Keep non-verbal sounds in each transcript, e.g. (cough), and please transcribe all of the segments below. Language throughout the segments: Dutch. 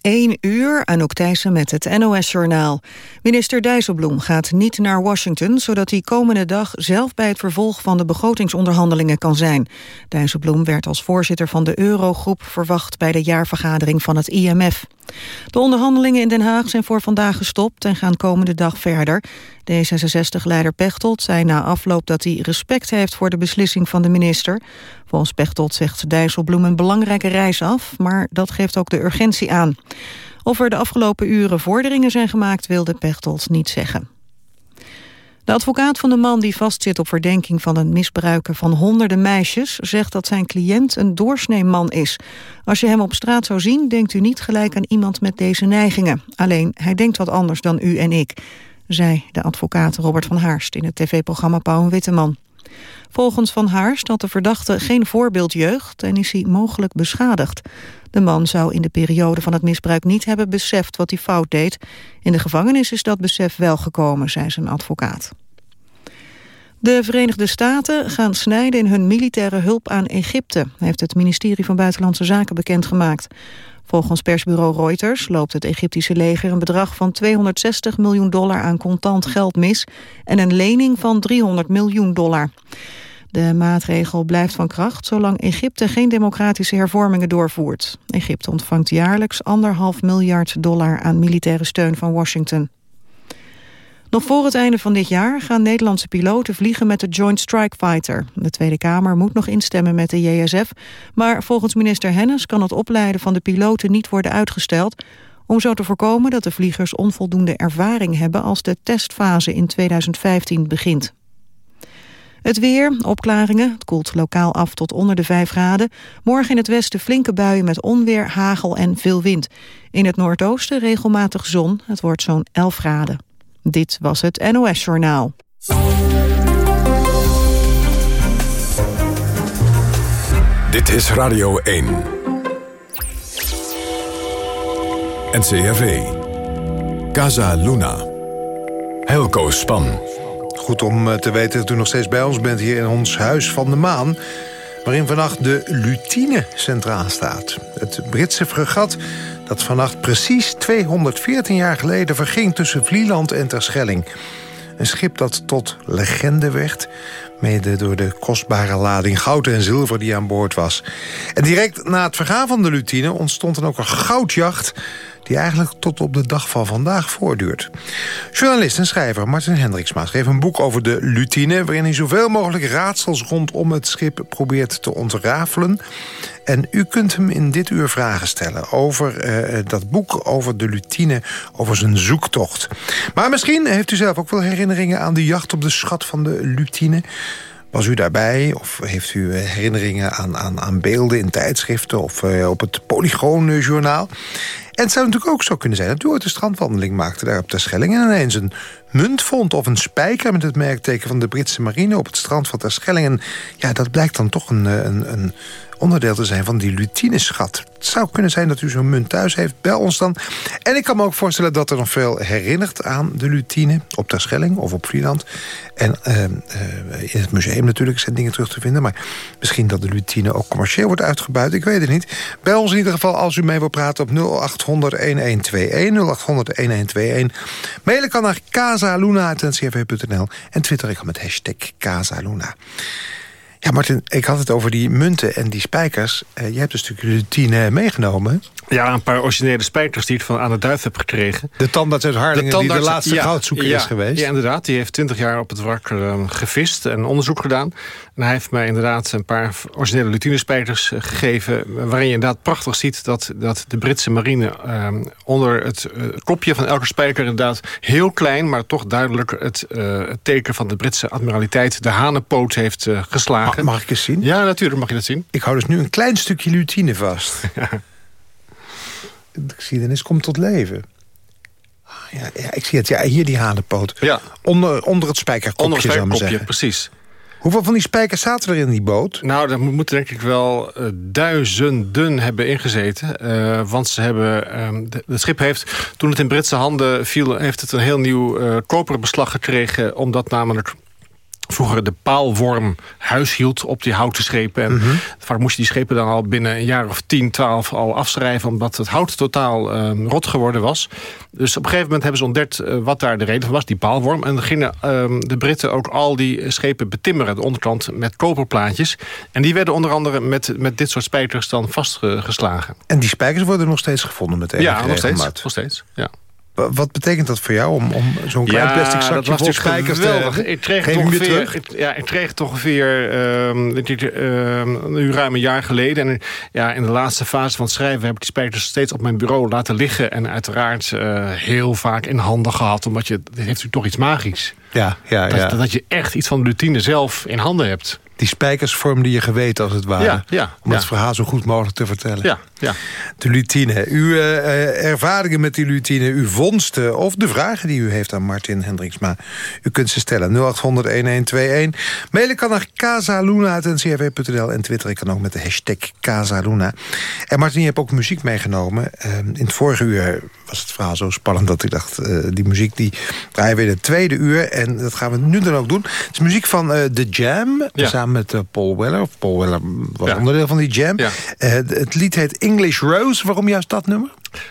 1 uur, Anouk Thijssen met het NOS-journaal. Minister Dijsselbloem gaat niet naar Washington... zodat hij komende dag zelf bij het vervolg van de begrotingsonderhandelingen kan zijn. Dijsselbloem werd als voorzitter van de Eurogroep verwacht... bij de jaarvergadering van het IMF. De onderhandelingen in Den Haag zijn voor vandaag gestopt en gaan komende dag verder. D66-leider Pechtold zei na afloop dat hij respect heeft voor de beslissing van de minister. Volgens Pechtold zegt Dijsselbloem een belangrijke reis af, maar dat geeft ook de urgentie aan. Of er de afgelopen uren vorderingen zijn gemaakt, wilde Pechtold niet zeggen. De advocaat van de man die vastzit op verdenking van het misbruiken van honderden meisjes... zegt dat zijn cliënt een doorsneeman is. Als je hem op straat zou zien, denkt u niet gelijk aan iemand met deze neigingen. Alleen, hij denkt wat anders dan u en ik, zei de advocaat Robert van Haarst... in het tv-programma Pauw en Witteman. Volgens Van Haarst had de verdachte geen voorbeeldjeugd en is hij mogelijk beschadigd. De man zou in de periode van het misbruik niet hebben beseft wat hij fout deed. In de gevangenis is dat besef wel gekomen, zei zijn advocaat. De Verenigde Staten gaan snijden in hun militaire hulp aan Egypte... heeft het ministerie van Buitenlandse Zaken bekendgemaakt. Volgens persbureau Reuters loopt het Egyptische leger... een bedrag van 260 miljoen dollar aan contant geld mis... en een lening van 300 miljoen dollar. De maatregel blijft van kracht zolang Egypte geen democratische hervormingen doorvoert. Egypte ontvangt jaarlijks anderhalf miljard dollar aan militaire steun van Washington. Nog voor het einde van dit jaar gaan Nederlandse piloten vliegen met de Joint Strike Fighter. De Tweede Kamer moet nog instemmen met de JSF, maar volgens minister Hennis kan het opleiden van de piloten niet worden uitgesteld, om zo te voorkomen dat de vliegers onvoldoende ervaring hebben als de testfase in 2015 begint. Het weer, opklaringen, het koelt lokaal af tot onder de 5 graden. Morgen in het westen flinke buien met onweer, hagel en veel wind. In het noordoosten regelmatig zon, het wordt zo'n 11 graden. Dit was het NOS Journaal. Dit is Radio 1. NCRV. Casa Luna. Helco Span. Goed om eh, te weten dat u nog steeds bij ons bent hier in ons Huis van de Maan... waarin vannacht de Lutine centraal staat. Het Britse fregat dat vannacht precies 214 jaar geleden verging tussen Vlieland en Terschelling. Een schip dat tot legende werd, mede door de kostbare lading goud en zilver die aan boord was. En direct na het vergaan van de Lutine ontstond dan ook een goudjacht die eigenlijk tot op de dag van vandaag voortduurt. Journalist en schrijver Martin Hendriksma schreef een boek over de lutine... waarin hij zoveel mogelijk raadsels rondom het schip probeert te ontrafelen. En u kunt hem in dit uur vragen stellen over uh, dat boek, over de lutine, over zijn zoektocht. Maar misschien heeft u zelf ook wel herinneringen aan de jacht op de schat van de lutine... Was u daarbij of heeft u eh, herinneringen aan, aan, aan beelden in tijdschriften... of uh, op het Polygoonjournaal? En het zou natuurlijk ook zo kunnen zijn dat u ooit een strandwandeling maakte... daar op de Schelling en ineens een munt vond... of een spijker met het merkteken van de Britse marine op het strand van Terschelling. En ja, dat blijkt dan toch een, een, een onderdeel te zijn van die lutineschat. Het zou kunnen zijn dat u zo'n munt thuis heeft. Bel ons dan. En ik kan me ook voorstellen dat er nog veel herinnert aan de lutine... op Terschelling of op Vlieland. En uh, in het museum natuurlijk zijn dingen terug te vinden. Maar misschien dat de lutine ook commercieel wordt uitgebuit. Ik weet het niet. Bel ons in ieder geval als u mee wil praten op 0800-1121. 0800-1121. Mailen kan naar casaluna.ncrv.nl. En twitter ik al met hashtag Casaluna. Ja, Martin, ik had het over die munten en die spijkers. Uh, je hebt een stukje routine meegenomen. Ja, een paar originele spijkers die ik van aan de duif heb gekregen. De tandarts uit Harlingen die de laatste ja, goudzoeker ja, is geweest. Ja, inderdaad. Die heeft twintig jaar op het wrak uh, gevist en onderzoek gedaan. En hij heeft mij inderdaad een paar originele lutinespijkers uh, gegeven... waarin je inderdaad prachtig ziet dat, dat de Britse marine... Ehm, onder het kopje van elke spijker inderdaad heel klein... maar toch duidelijk het, het teken van de Britse admiraliteit... de hanenpoot heeft geslagen. Mag, mag, ik eens zien? Ja, natuurlijk mag je dat zien. Ik hou dus nu een klein stukje lutine vast. (laughs) de geschiedenis komt tot leven. Ah, ja, ja, ik zie het. Ja, hier die hanenpoot. Ja. Onder, onder het spijkerkopje, onder het spijkerkopje, precies. Hoeveel van die spijkers zaten er in die boot? Nou, dat moeten denk ik wel uh, duizenden hebben ingezeten. Uh, want ze hebben, de, het schip heeft, toen het in Britse handen viel... heeft het een heel nieuw uh, koperen beslag gekregen... omdat namelijk vroeger de paalworm huishield op die houten schepen. En mhm. vaak moest je die schepen dan al binnen een jaar of 10, 12 al afschrijven... omdat het hout totaal uh, rot geworden was. Dus op een gegeven moment hebben ze ontdekt uh, wat daar de reden van was, die paalworm. En dan gingen uh, de Britten ook al die schepen betimmeren, de onderkant met koperplaatjes. En die werden onder andere met, met dit soort spijkers dan vastgeslagen. En die spijkers worden nog steeds gevonden met enige Ja, nog steeds, nog steeds, ja. Wat betekent dat voor jou om, om zo'n klein ja, plastic zakje vol spijkers te hebben? Ik kreeg ongeveer, ik, ja, ik kreeg het ongeveer um, nu ruim een jaar geleden. En ja, in de laatste fase van het schrijven heb ik die spijkers steeds op mijn bureau laten liggen. En uiteraard uh, heel vaak in handen gehad. Omdat je, dit heeft natuurlijk toch iets magisch. Ja, ja, dat, ja. dat je echt iets van de routine zelf in handen hebt die spijkers vormden je geweten als het ware. Ja, ja, om het verhaal zo goed mogelijk te vertellen. Ja, ja. De lutine. Uw uh, ervaringen met die lutine, uw vondsten... of de vragen die u heeft aan Martin Hendriksma. U kunt ze stellen. 0800-1121. Mailen kan naar casaluna.ncrv.nl en twitteren kan ook met de hashtag Casaluna. En Martin, je hebt ook muziek meegenomen. Uh, in het vorige uur was het verhaal zo spannend dat ik dacht... Uh, die muziek die draaien we in het tweede uur. En dat gaan we nu dan ook doen. Het is muziek van The Jam, ja. samen met Paul Weller. Paul Weller was onderdeel van die jam. Het lied heet English Rose. Waarom juist dat nummer?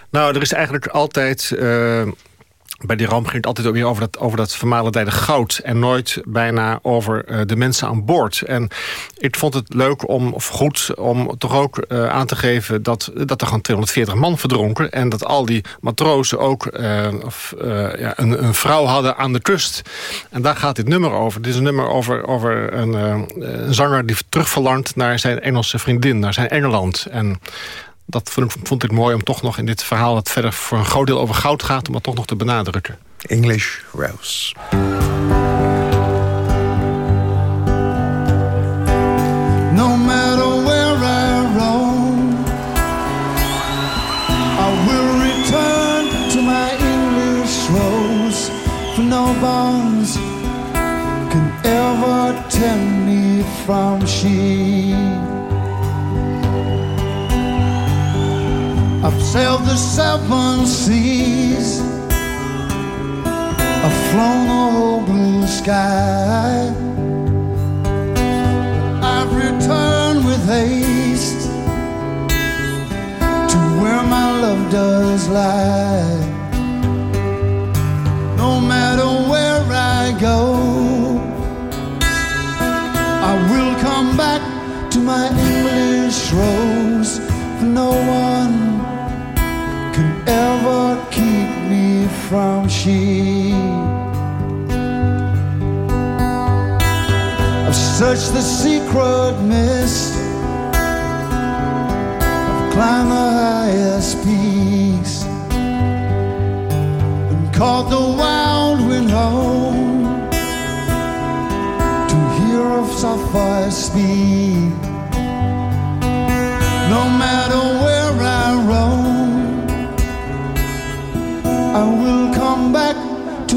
Nou, er is eigenlijk altijd... Uh, bij die ramp ging het altijd over dat, over dat vermalendijde goud... en nooit bijna over uh, de mensen aan boord. En ik vond het leuk om, of goed om toch ook uh, aan te geven... Dat, dat er gewoon 240 man verdronken... en dat al die matrozen ook of, ja, een, een, vrouw hadden aan de kust. En daar gaat dit nummer over. Dit is een nummer over, over een, een zanger die terugverlangt... naar zijn Engelse vriendin, naar zijn Engeland. En dat vond, vond, ik mooi om toch nog in dit verhaal... dat verder voor een groot deel over goud gaat... om dat toch nog te benadrukken. English Rose. No matter where I roam I will return to my English rose For no bonds can ever tempt me from she I've sailed the seven seas. I've flown the whole blue sky. I've returned with haste to where my love does lie. She. I've searched the secret mist, I've climbed the highest peaks, and caught the wild wind home to hear of sapphire speed. No matter where I roam. I will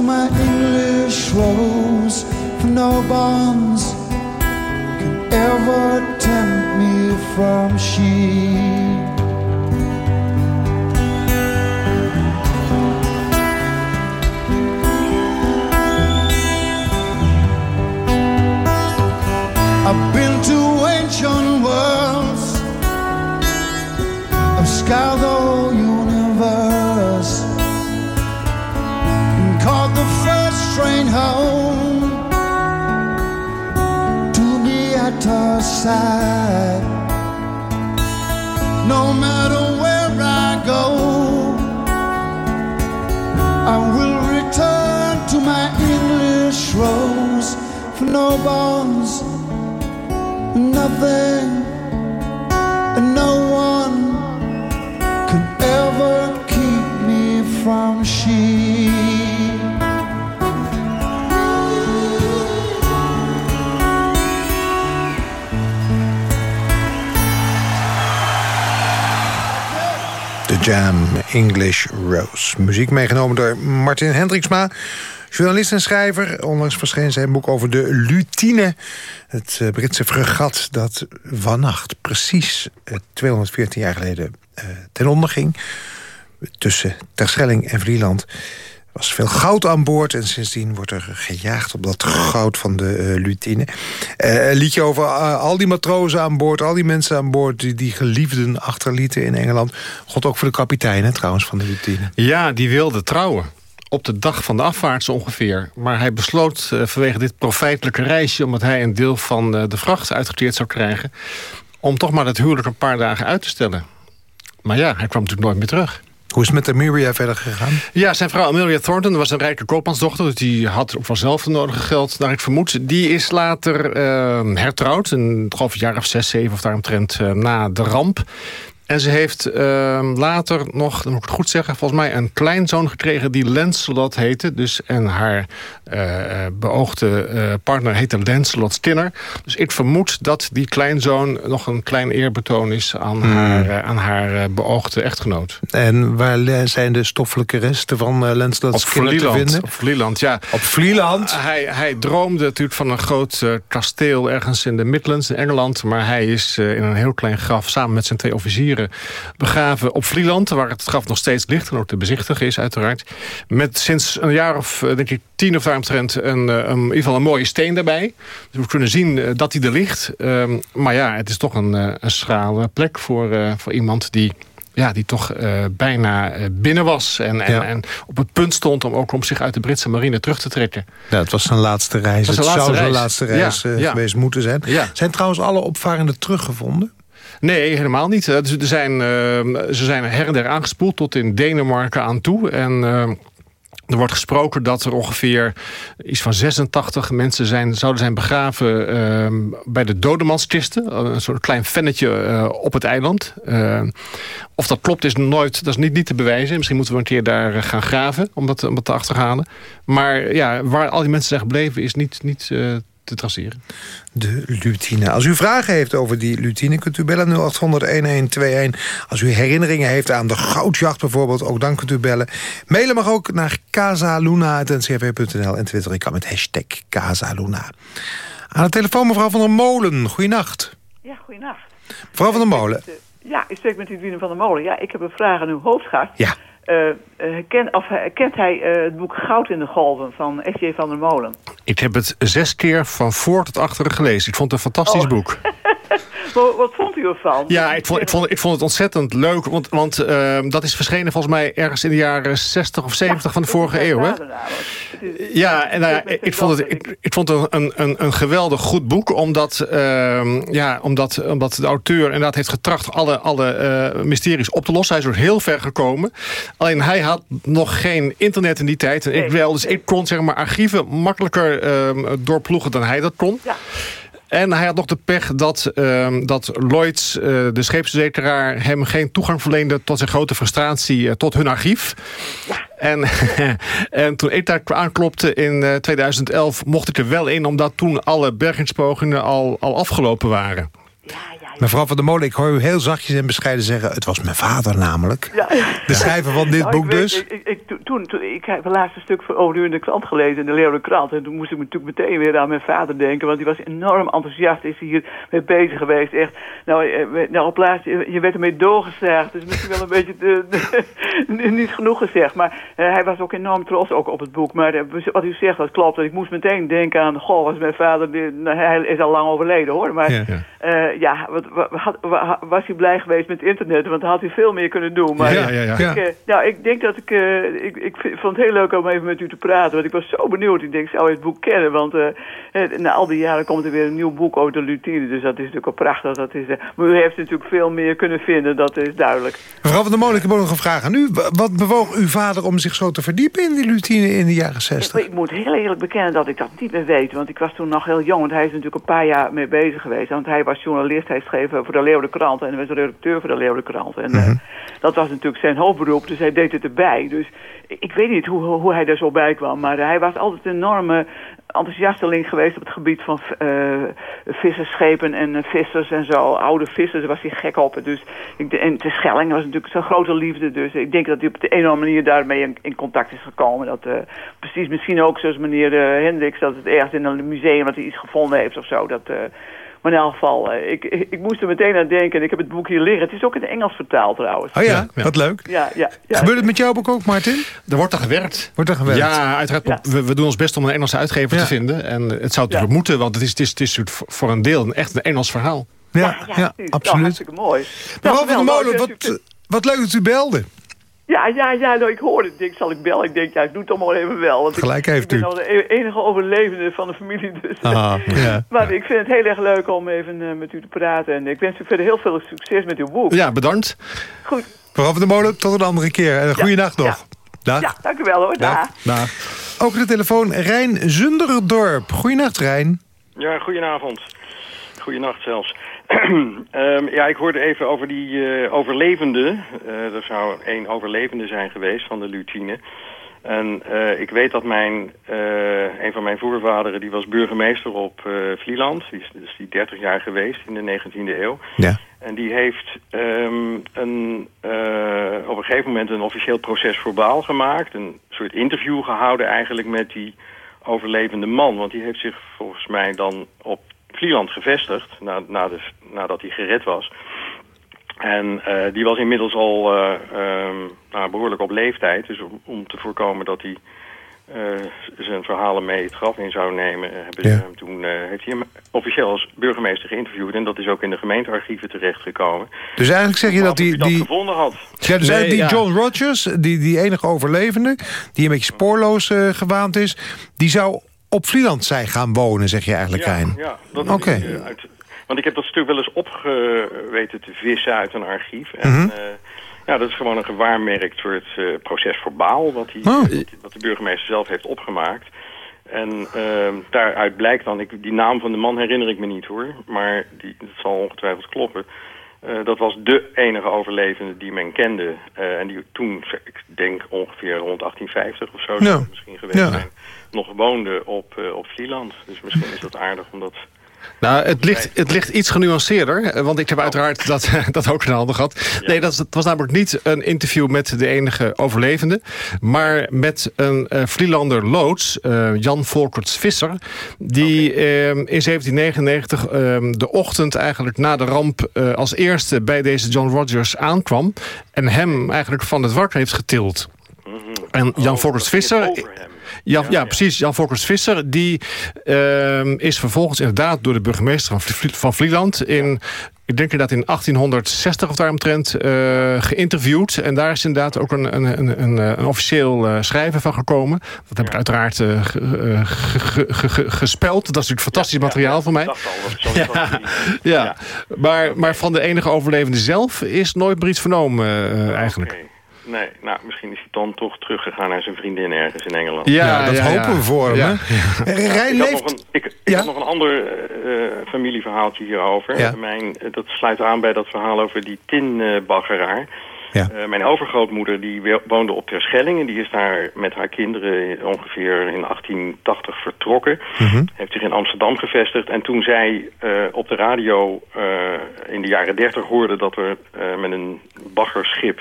my English rose, for no bonds can ever tempt me from she. I've been to ancient worlds, I've scoured train home. To the side. No matter where I go, I will return to my English rose. For no bonds, nothing, Jam, English Rose. Muziek meegenomen door Martin Hendriksma. Journalist en schrijver. Onlangs verscheen zijn boek over de Lutine. Het eh, Britse fregat dat vannacht precies 214 eh, jaar geleden uh, ten onder ging. Tussen Terschelling en Vlieland. Er was veel goud aan boord en sindsdien wordt er gejaagd op dat goud van de uh, lutine. Uh, een liedje over al die matrozen aan boord, al die mensen aan boord... die, die geliefden achterlieten in Engeland. God ook voor de kapitein trouwens van de lutine. Ja, die wilde trouwen op de dag van de afvaart ongeveer. Maar hij besloot vanwege dit profijtelijke reisje... omdat hij een deel van de vracht uitgeteerd zou krijgen... om toch maar het huwelijk een paar dagen uit te stellen. Maar ja, hij kwam natuurlijk nooit meer terug. Hoe is met Amelia verder gegaan? Ja, zijn vrouw Amelia Thornton was een rijke koopmansdochter... dus die had vanzelf het nodige geld, naar ik vermoed. Die is later uh, hertrouwd, een, een jaar of zes, zeven... of daaromtrent uh, na de ramp. En ze heeft uh, later nog, dan moet ik het goed zeggen... volgens mij een kleinzoon gekregen die Lancelot heette. Dus, en haar uh, beoogde uh, partner heette Lancelot Skinner. Dus ik vermoed dat die kleinzoon nog een klein eerbetoon is... aan hmm. haar, aan haar beoogde echtgenoot. En waar zijn de stoffelijke resten van Lancelot Skinner te vinden? Op Vlieland, ja. Op Vlieland? hij, hij droomde natuurlijk van een groot kasteel ergens in de Midlands in Engeland. Maar hij is in een heel klein graf samen met zijn twee officieren begraven op Vlieland... waar het graf nog steeds ligt en ook te bezichtigen is uiteraard. Met sinds een jaar of denk ik tien of daaromtrent een, een, in ieder geval een mooie steen daarbij. Dus we kunnen zien dat hij er ligt. Um, maar ja, het is toch een, een schrale plek voor, uh, voor iemand die ja, die toch uh, bijna binnen was. En, en, ja. en, op het punt stond om ook om zich uit de Britse marine terug te trekken. Ja, het was zijn laatste reis. Het, het zou zijn laatste reis ja, uh, geweest moeten zijn. Zijn trouwens alle opvarenden teruggevonden? Nee, helemaal niet. Dus er zijn, uh, ze zijn her en der aangespoeld tot in Denemarken aan toe. En uh, er wordt gesproken dat er ongeveer iets van 86 mensen zijn, zouden zijn begraven uh, bij de dodemanskisten. Een soort klein vennetje uh, op het eiland. Of dat klopt is nooit, dat is niet, niet te bewijzen. Misschien moeten we een keer daar gaan graven om dat, om dat te achterhalen. Maar ja, waar al die mensen zijn gebleven is niet, niet te traceren. De lutine. Als u vragen heeft over die lutine, kunt u bellen 0800-1121. Als u herinneringen heeft aan de goudjacht bijvoorbeeld, ook dan kunt u bellen. Mailen mag ook naar casaluna.ncrv.nl en twitter ik kan met hashtag Casaluna. Aan de telefoon mevrouw van der Molen. Goeienacht. Ja, goeienacht. Mevrouw van der Molen. Ja, ik spreek met Edwine van der Molen. Ja, ik heb een vraag aan uw hoofdgast. Ja. Uh, of, uh, kent hij het boek Goud in de Golven van S.J. van der Molen? Ik heb het zes keer van voor tot achteren gelezen. Ik vond het een fantastisch oh. boek. (laughs) (laughs) wat, vond u ervan? Ja, ik vond, ik vond, ik vond het ontzettend leuk. Want, want dat is verschenen volgens mij ergens in de jaren 60 of 70 ja, van de vorige eeuw. Hè? Ja, en nou, ik, vond het, ik, ik vond het een, een, een geweldig goed boek. Omdat, ja, omdat, omdat de auteur inderdaad heeft getracht alle, alle mysteries op te lossen. Hij is er heel ver gekomen. Alleen hij had nog geen internet in die tijd. En ik wel, dus ik kon zeg maar archieven makkelijker uh, doorploegen dan hij dat kon. Ja. En hij had nog de pech dat, uh, dat Lloyds, uh, de scheepsverzekeraar... hem geen toegang verleende tot zijn grote frustratie uh, tot hun archief. En, (laughs) en toen ik daar aanklopte in uh, 2011 mocht ik er wel in... omdat toen alle bergingspogingen al, al afgelopen waren. Mevrouw van der Molen, ik hoor u heel zachtjes en bescheiden zeggen... het was mijn vader namelijk. Ja. De schrijver van dit nou, boek ik dus. Ik, ik, toen, toen, ik heb het laatste stuk over u in de krant gelezen... in de Leeuwen krant. En toen moest ik natuurlijk meteen weer aan mijn vader denken... want die was enorm enthousiast, is hier mee bezig geweest. Echt, nou, eh, nou op laatst, je werd ermee doorgezaagd. Dus misschien wel een (laughs) beetje de, niet genoeg gezegd. Maar uh, hij was ook enorm trots ook op het boek. Maar uh, wat u zegt, dat klopt. Ik moest meteen denken aan... goh, was mijn vader... Nou, hij is al lang overleden, hoor. Maar ja, ja. ja wat, was hij blij geweest met internet, want dan had hij veel meer kunnen doen. Maar ja, ja, ja. Ik, uh, nou, ik denk dat ik, uh, ik, ik vond het heel leuk om even met u te praten, want ik was zo benieuwd. Ik denk, zou je het boek kennen? Want uh, na al die jaren komt er weer een nieuw boek over de lutine, dus dat is natuurlijk al prachtig. Dat is, maar u heeft natuurlijk veel meer kunnen vinden, dat is duidelijk. Mevrouw van der Molen, ik heb nog een vraag aan u. Wat bewoog uw vader om zich zo te verdiepen in die lutine in de jaren 60? Ik, ik moet heel eerlijk bekennen dat ik dat niet meer weet, want ik was toen nog heel jong, want hij is natuurlijk een paar jaar mee bezig geweest. Want hij was journalist, hij voor de Leeuwen Krant en hij was redacteur voor de Leeuwen Krant. En mm -hmm. uh, dat was natuurlijk zijn hoofdberoep, dus hij deed het erbij. Dus ik weet niet hoe, hoe hij daar zo bij kwam, maar hij was altijd een enorme enthousiasteling geweest op het gebied van uh, visserschepen en uh, vissers en zo. Oude vissers, daar was hij gek op. Dus ik, en de Schelling was natuurlijk zijn grote liefde. Dus ik denk dat hij op de een of andere manier daarmee in, in contact is gekomen. Dat, uh, precies misschien ook zoals meneer Hendricks, dat het ergens in een museum dat hij iets gevonden heeft of zo. Dat, Maar in elk geval, eh, ik, ik, ik moest er meteen aan denken. En ik heb het boek hier liggen. Het is ook in het Engels vertaald trouwens. Oh ja, wat leuk. Ja, ja, ja. Gebeurt het met jouw boek ook, Martin? Er wordt er gewerkt. Wordt er gewerkt? Ja, uiteraard. Ja. We, we doen ons best om een Engelse uitgever Ja. te vinden. En het zou natuurlijk Ja. moeten, want het is, het is, het is voor een deel een echt een Engels verhaal. Ja, ja, ja, precies. Nou, absoluut. hartstikke mooi. Mevrouw van Nou, der Molen, wat, wat leuk dat u belde. Ja, ja, ja, nou, ik hoorde het. Ik denk, zal ik bellen? Ik denk, ja, ik doe het toch maar even wel. Want ik- Gelijk heeft ik ben u. nou de e- enige overlevende van de familie. Dus. Ah, ja. (laughs) Maar ik vind het heel erg leuk om even eh, met u te praten. En ik wens u verder heel veel succes met uw boek. Ja, bedankt. Goed. Mevrouw van der Molen, tot een andere keer. En een goede nacht nog. ja. Dag. Ja, dank u wel hoor. Dag. Dag. Dag. Ook de telefoon Rijn Zunderdorp. Goeienacht, Rijn. Ja, goedenavond. Goedenacht zelfs. (clears throat) Ehm, ja, ik hoorde even over die eh, overlevende. Eh, er zou één overlevende zijn geweest van de lutine. En eh, ik weet dat mijn, een van mijn voorvaderen, die was burgemeester op Vlieland. Die is dus die 30 jaar geweest in de 19e eeuw. Ja. En die heeft ehm, een, op een gegeven moment een officieel proces verbaal gemaakt. Een soort interview gehouden eigenlijk met die overlevende man. Want die heeft zich volgens mij dan op Vlieland gevestigd na, na de, nadat hij gered was. En eh, die was inmiddels al eh, ehm, nou, behoorlijk op leeftijd. Dus om, om te voorkomen dat hij eh, zijn verhalen mee het graf in zou nemen... hebben ze Ja. hem toen, eh, heeft hij hem officieel als burgemeester geïnterviewd. En dat is ook in de gemeentearchieven terechtgekomen. Dus eigenlijk zeg je dat die... dat die gevonden had. ja, dus Nee, die ja. John Rogers, die, die enige overlevende... die een beetje spoorloos eh, gewaand is... die zou op Vlieland zijn gaan wonen, zeg je eigenlijk, Ja, Rijn. ja dat is, eh, uit, want ik heb dat stuk wel eens opgeweten te vissen uit een archief. En Mhm. eh, ja, dat is gewoon een gewaarmerkt soort eh, proces verbaal... Wat, die, Oh. wat, die- wat de burgemeester zelf heeft opgemaakt. En ehm, daaruit blijkt dan, ik, die naam van de man herinner ik me niet hoor... maar die, dat zal ongetwijfeld kloppen... Eh, dat was de enige overlevende die men kende. Eh, en die toen, ik denk ongeveer rond 1850 of zo, Ja. misschien geweest Ja. zijn, nog woonde op, eh, op Vlieland. Dus misschien is dat aardig om dat... Nou, het ligt, het ligt iets genuanceerder. eh, Want ik heb uiteraard (laughs) dat, dat ook in de handen gehad. Nee, dat, het was namelijk niet een interview met de enige overlevende. Maar met een eh Vlielander loods, eh, Jan Volkerts Visser. Die eh, in 1799 eh, de ochtend eigenlijk na de ramp... eh, als eerste bij deze John Rogers aankwam. En hem eigenlijk van het wrak heeft getild. En Jan Oh, Volkerts Visser... Ja, ja, precies. Jan Volkers Visser. Die ehm, is vervolgens inderdaad door de burgemeester van, Vlie- van Vlieland... in, ik denk inderdaad in 1860 of daaromtrent eh geïnterviewd. En daar is inderdaad ook een, een, een, een, een officieel eh, schrijven van gekomen. Dat heb ik uiteraard eh, eh, ge- gespeld. Dat is natuurlijk fantastisch Ja, materiaal ja, voor mij. Al, dat ja. Ja, Ja. Maar, maar van de enige overlevende zelf is nooit meer iets vernomen eh, eigenlijk. Nee, nou, misschien is hij dan toch teruggegaan naar zijn vriendin ergens in Engeland. Ja, dat hopen ja. we voor hem? (laughs) Rijn Ik had, leeft... nog een, ik, ik Ja? had nog een ander eh, familieverhaaltje hierover. Ja. Mijn, dat sluit aan bij dat verhaal over die tinbaggeraar. Ja. Eh, mijn overgrootmoeder die wo- woonde op Terschelling... en die is daar met haar kinderen ongeveer in 1880 vertrokken. Mhm. Heeft zich in Amsterdam gevestigd. En toen zij eh, op de radio eh, in de jaren 30 hoorde... dat er eh, met een baggerschip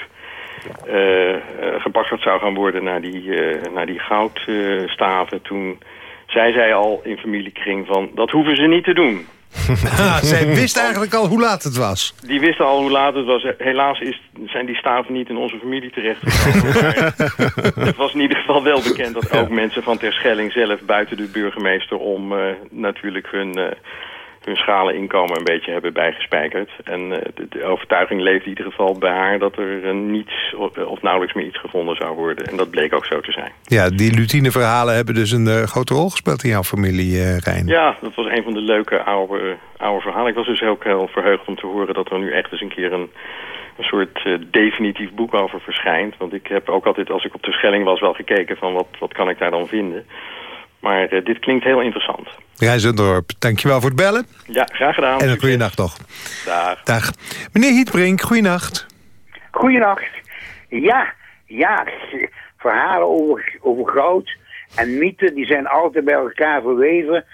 eh, eh, gebaggerd zou gaan worden naar die, eh, naar die goudstaven... toen zei zij al in familiekring van... dat hoeven ze niet te doen. (laughs) Ah, zij wist eigenlijk al hoe laat het was. Die wisten al hoe laat het was. Helaas is, zijn die staven niet in onze familie terechtgekomen. maar (laughs) het was in ieder geval wel bekend dat ook mensen van Terschelling zelf buiten de burgemeester om natuurlijk hun, hun schalen inkomen een beetje hebben bijgespijkerd. En eh, de, de overtuiging leeft in ieder geval bij haar dat er eh, niets of, of nauwelijks meer iets gevonden zou worden. En dat bleek ook zo te zijn. Ja, die Lutine-verhalen hebben dus een eh, grote rol gespeeld in jouw familie, eh, Rijn. Ja, dat was een van de leuke oude, oude verhalen. Ik was dus ook heel verheugd om te horen dat er nu echt eens een keer een, een soort eh, definitief boek over verschijnt. Want ik heb ook altijd, als ik op de Schelling was, wel gekeken van wat, wat kan ik daar dan vinden. Maar eh, dit klinkt heel interessant. Rijn Zundorp, dankjewel voor het bellen. Ja, graag gedaan. En een goede nacht nog. Dag. Dag. Meneer Hietbrink, goeienacht. Goedenacht. Ja, ja, verhalen over, over goud en mythen, die zijn altijd bij elkaar verweven.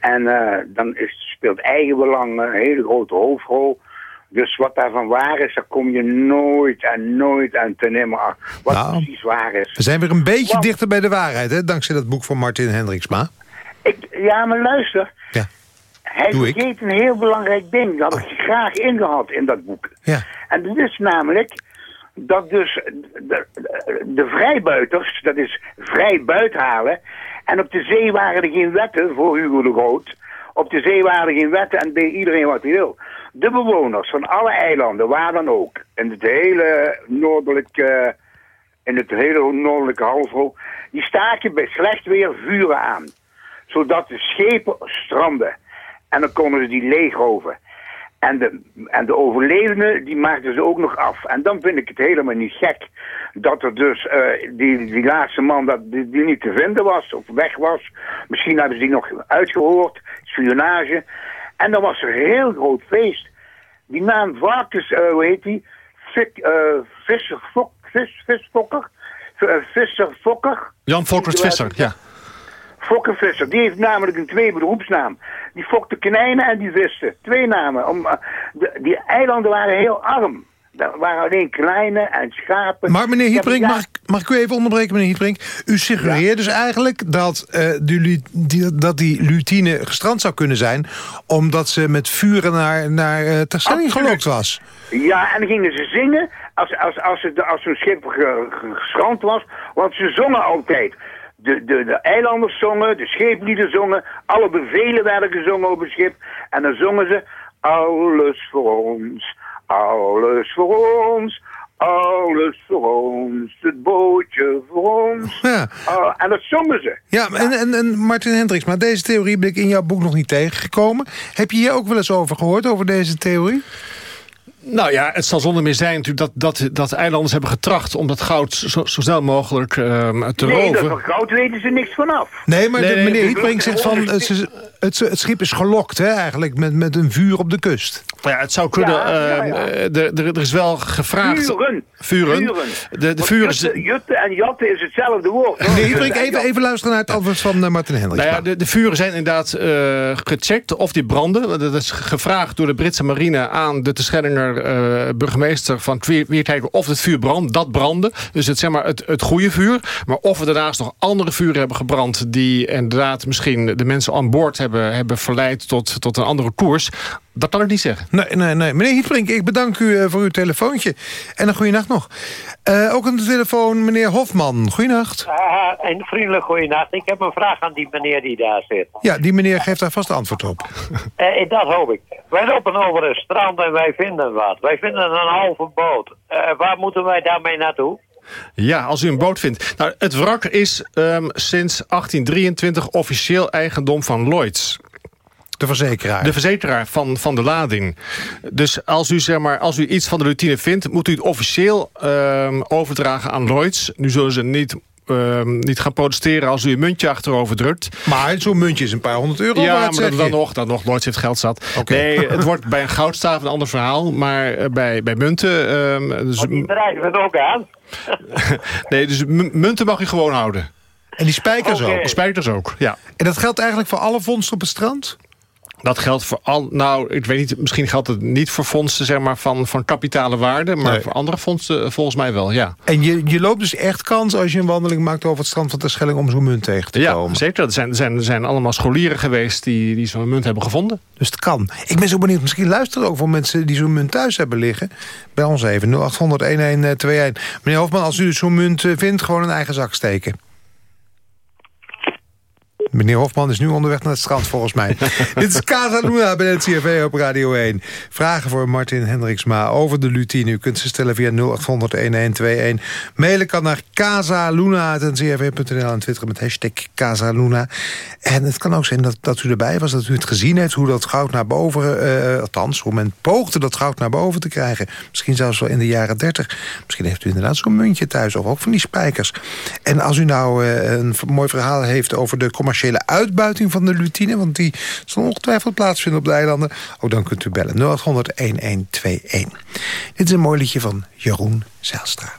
En eh, dan is, speelt eigenbelang een hele grote hoofdrol. Dus wat daarvan waar is, daar kom je nooit en nooit aan te nemen. Wat Nou. precies waar is. We zijn weer een beetje Want- dichter bij de waarheid, hè? dankzij dat boek van Martin Hendriksma. Ik, ja, maar luister. Ja. Hij Doe ik. vergeet een heel belangrijk ding. Dat had ik graag ingehad in dat boek. Ja. En dat is namelijk dat dus de, de vrijbuiters, dat is vrij buithalen. En op de zee waren er geen wetten voor Hugo de Groot. Op de zee waren er geen wetten en deed iedereen wat hij wil. De bewoners van alle eilanden, waar dan ook, in het hele noordelijke, in het hele noordelijke halfrond, die staken bij slecht weer vuren aan. Zodat de schepen stranden. En dan konden ze die leegroven. En de, en de overlevenden, die maakten ze ook nog af. En dan vind ik het helemaal niet gek dat er dus eh, die, die laatste man dat, die, die niet te vinden was of weg was. Misschien hebben ze die nog uitgehoord, spionage. En dan was er een heel groot feest. Die naam Varkens, eh, hoe heet die? Fik, eh, visser, fok, vis, visfokker? V- eh, Visser Fokker? Jan Volkers Visser, ja. Fokkenvisser, die heeft namelijk een twee beroepsnaam. Die fokte konijnen en die viste. Twee namen. Om, de, die eilanden waren heel arm. Er waren alleen kleine en schapen. Maar meneer een mag, ik- mag ik u even onderbreken, meneer Hietbrink? U suggereert dus eigenlijk dat, eh, die, die, dat die lutine gestrand zou kunnen zijn... omdat ze met vuren naar, naar Terschelling Absoluut. gelokt was. Ja, en dan gingen ze zingen als, als, als, het, als zo'n schip ge- ge- gestrand was. Want ze zongen altijd. De, de, de eilanders zongen, de scheeplieden zongen. Alle bevelen werden gezongen op het schip. En dan zongen ze... Alles voor ons, alles voor ons... Alles ons, het bootje voor ons. Ja. Oh, en dat zongen ze. Ja, En, en, en Martin Hendricks, maar deze theorie ben ik in jouw boek nog niet tegengekomen. Heb je hier ook wel eens over gehoord, over deze theorie? Nou ja, het zal zonder meer zijn natuurlijk dat, dat, dat eilanders hebben getracht... om dat goud zo, zo snel mogelijk ehm, te Nee, dat roven. van goud weten ze niks vanaf. Nee, maar Nee, de, nee, meneer nee, Hietbrink zegt van... Het, het, het schip is gelokt, hè, eigenlijk, met, met een vuur op de kust. Nou ja, het zou kunnen. Ja, ja, ehm, ja. eh, er- is wel gevraagd... Vuren. Vuren. De, de vuren... is- Jutte, jutte en jatte is hetzelfde woord. hoor. Meneer Hietbrink, even, even luisteren naar het antwoord van eh, Martin Hendricks. Nou ja, de, de vuren zijn inderdaad eh, gecheckt of die branden. Dat is gevraagd door de Britse marine aan de Terschellinger eh burgemeester van Weertijken of het vuur brandt. Dat brandde. Dus het, zeg maar, het, het goede vuur. Maar of er daarnaast nog andere vuren hebben gebrand... die inderdaad misschien de mensen aan boord hebben, hebben verleid tot, tot een andere koers... dat kan ik niet zeggen. Nee, nee, nee. Meneer Hietbrink, ik bedank u eh, voor uw telefoontje. En een goede nacht nog. Eh, ook aan de telefoon meneer Hofman. Goeienacht. Ah, een vriendelijk goeienacht. Ik heb een vraag aan die meneer die daar zit. Ja, die meneer geeft daar vast antwoord op. (laughs) Eh, dat hoop ik. Wij lopen over een strand en wij vinden wat. Wij vinden een halve boot. Eh, waar moeten wij daarmee naartoe? Ja, als u een boot vindt. Nou, het wrak is ehm, sinds 1823 officieel eigendom van Lloyds. De verzekeraar. De verzekeraar van, van de lading. Dus als u, zeg maar, als u iets van de routine vindt... moet u het officieel ehm, overdragen aan Lloyds. Nu zullen ze niet, ehm, niet gaan protesteren als u een muntje achterover drukt. Maar zo'n muntje is een paar honderd euro Ja, waard, maar dan, nog, dan nog. Lloyds heeft geld zat. Oké. Nee, het wordt bij een goudstaaf een ander verhaal. Maar eh, bij, bij munten... ehm, dus, die het ook aan. (laughs) nee, dus mu- munten mag u gewoon houden. En die spijkers ook. Spijkers ook, ja. En dat geldt eigenlijk voor alle vondsten op het strand? Dat geldt voor al, nou, ik weet niet, misschien geldt het niet voor fondsen zeg maar, van, van kapitale waarde, maar Nee. voor andere fondsen eh, volgens mij wel, ja. En je, je loopt dus echt kans als je een wandeling maakt over het strand van Terschelling om zo'n munt tegen te Ja, komen. zeker. Er zijn, er, zijn, er zijn allemaal scholieren geweest die, die zo'n munt hebben gevonden. Dus het kan. Ik ben zo benieuwd. Misschien luisteren ook voor mensen die zo'n munt thuis hebben liggen. Bij ons even 0800 1121. Meneer Hofman, als u zo'n munt eh, vindt, gewoon een eigen zak steken. Meneer Hofman is nu onderweg naar het strand, volgens mij. (laughs) Dit is Casa Luna bij het CFV op Radio 1. Vragen voor Martin Hendriksma over de lutine. U kunt ze stellen via 0800-1121. Mailen kan naar casaluna.ncrv.nl en twitteren met hashtag Casaluna. En het kan ook zijn dat, dat u erbij was, dat u het gezien heeft... hoe dat goud naar boven, eh, althans, hoe men poogde dat goud naar boven te krijgen. Misschien zelfs wel in de jaren 30. Misschien heeft u inderdaad zo'n muntje thuis, of ook van die spijkers. En als u nou eh, een mooi verhaal heeft over de commerciële uitbuiting van de lutine... want die zal ongetwijfeld plaatsvinden op de eilanden... ook dan kunt u bellen 0800-1121. Dit is een mooi liedje van Jeroen Zijlstra.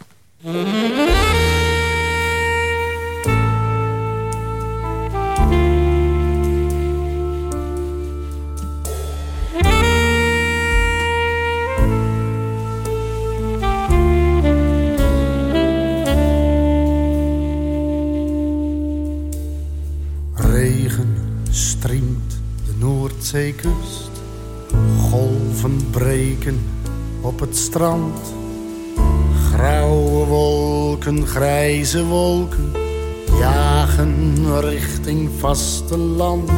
Golven breken op het strand. Grauwe wolken, grijze wolken jagen richting vasteland.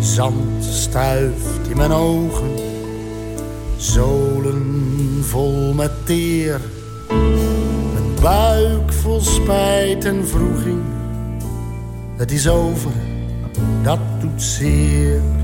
Zand stuift in mijn ogen, zolen vol met teer. Mijn buik vol spijt en vroeging, het is over, dat doet zeer.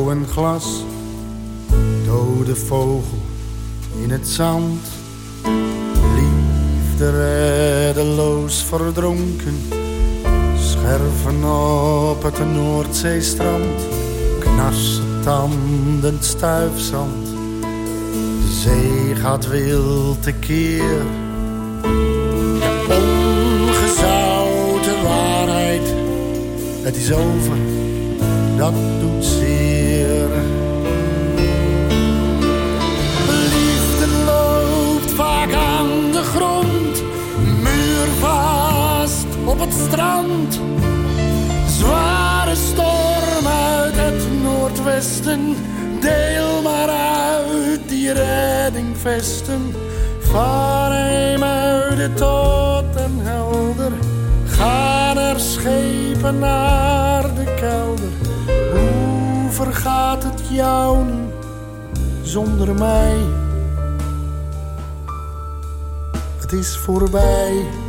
Touw en glas. Dode vogel in het zand. Liefde reddeloos verdronken. Scherven op het Noordzeestrand. Knarsen tandend stuifzand. De zee gaat wild tekeer. Ongezouten waarheid. Het is over dat doet zeer. Strand. Zware storm uit het noordwesten, deel maar uit die reddingvesten. Van Eemuiden tot en helder, gaan er schepen naar de kelder vergaat het jou nu zonder mij? Het is voorbij.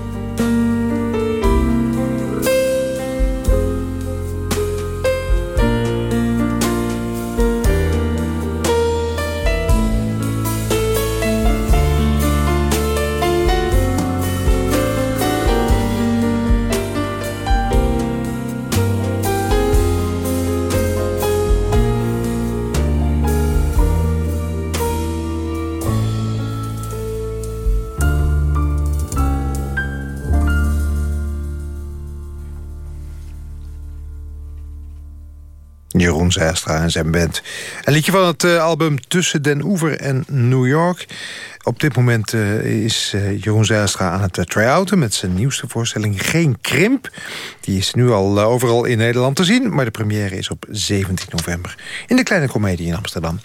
Jeroen Zijstra en zijn band. Een liedje van het uh, album Tussen den Oever en New York. Op dit moment uh, is uh, Jeroen Zijstra aan het try-outen... met zijn nieuwste voorstelling Geen Krimp. Die is nu al overal in Nederland te zien... maar de première is op 17 november in de Kleine Comedie in Amsterdam.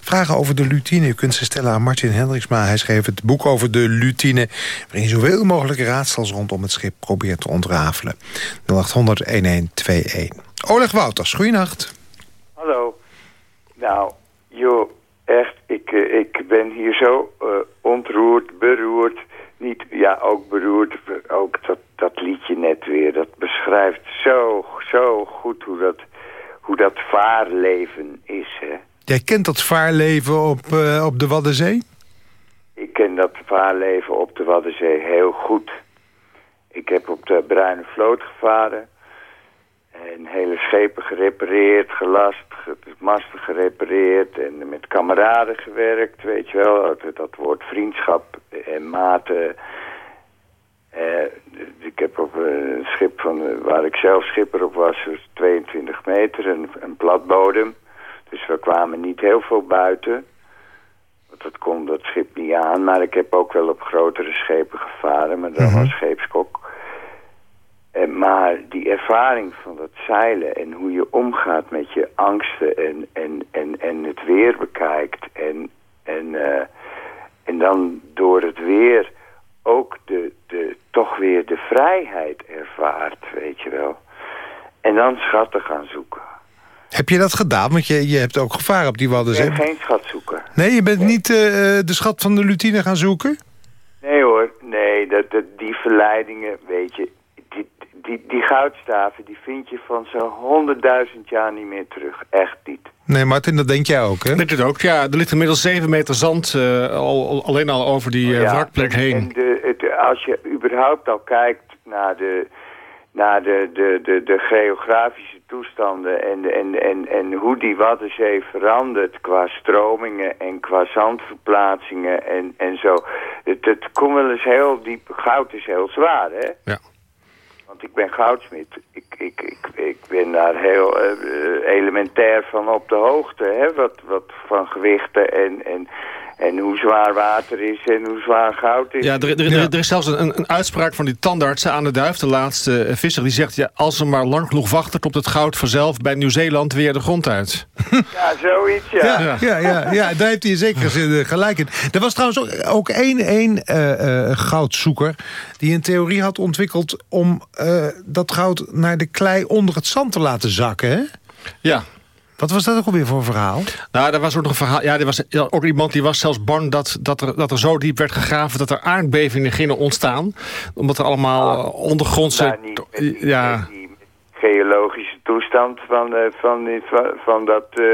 Vragen over de lutine, u kunt ze stellen aan Martin Hendriksma. Hij schreef het boek over de lutine... waarin zoveel mogelijk raadsels rondom het schip probeert te ontrafelen. 0800-1121. Oleg Wouters, goeienacht. Hallo. Nou, joh, echt, ik, uh, ik ben hier zo uh, ontroerd, beroerd. Niet, ja, ook beroerd. Ook dat, dat liedje net weer. Dat beschrijft zo, zo goed hoe dat, hoe dat vaarleven is, hè. Jij kent dat vaarleven op, uh, op de Waddenzee? Ik ken dat vaarleven op de Waddenzee heel goed. Ik heb op de Bruine Vloot gevaren. En hele schepen gerepareerd, gelast, masten gerepareerd en met kameraden gewerkt, weet je wel. Dat, woord vriendschap en mate. Eh, ik heb op een schip van, waar ik zelf schipper op was, dus 22 meter, een, een platbodem. Dus we kwamen niet heel veel buiten. Want dat kon dat schip niet aan. Maar ik heb ook wel op grotere schepen gevaren, maar dan Mhm. was scheepskok. En, maar die ervaring van dat zeilen en hoe je omgaat met je angsten en, en, en, en het weer bekijkt. En, en, eh, en dan door het weer ook de, de, toch weer de vrijheid ervaart, weet je wel. En dan schatten gaan zoeken. Heb je dat gedaan? Want je, je hebt ook gevaren op die Ik Waddenzee. ben geen schatzoeker. Nee, je bent niet eh, eh, de schat van de lutine gaan zoeken? Nee hoor, nee, dat, dat, die verleidingen, weet je, die, goudstaven, die vind je van zo'n honderdduizend jaar niet meer terug. Echt niet. Nee, Martin, dat denk jij ook, hè? Denk het ook, ja. Er ligt inmiddels 7 meter zand eh, al, al- alleen al over die Ja, wrakplek en- heen. En de, het, als je überhaupt al kijkt naar de, naar de, de, de, de geografische toestanden en, en, en, en hoe die Waddenzee verandert qua stromingen en qua zandverplaatsingen en, en zo. Het, het komt wel eens heel diep. Goud is heel zwaar, hè? Ja. Want ik ben goudsmid. Ik, ik, ik, ik ben daar heel eh, eh, elementair van op de hoogte. Hè? Wat, wat van gewichten en, en, en hoe zwaar water is en hoe zwaar goud is. Ja, er, er, er- er is zelfs een, een uitspraak van die tandartsen aan de duif, de laatste eh, visser. Die zegt, ja, als ze maar lang genoeg wachten, komt het goud vanzelf bij Nieuw-Zeeland weer de grond uit. (laughs) Ja, zoiets, ja. Ja, ja, ja, ja, daar heeft hij zeker (laughs) zin, eh, gelijk in. Er was trouwens ook, ook één, één eh, eh, goudzoeker... die een theorie had ontwikkeld om eh, dat goud naar de klei onder het zand te laten zakken, hè? Ja. Wat was dat ook alweer voor een verhaal? Nou, er was ook nog een verhaal. Ja, er was ook iemand die was zelfs bang dat, dat, er, dat er zo diep werd gegraven dat er aardbevingen gingen ontstaan. Omdat er allemaal eh, ondergrondse. Niet met die, ja, met die geologische toestand van, eh, van, die- van, van dat, eh,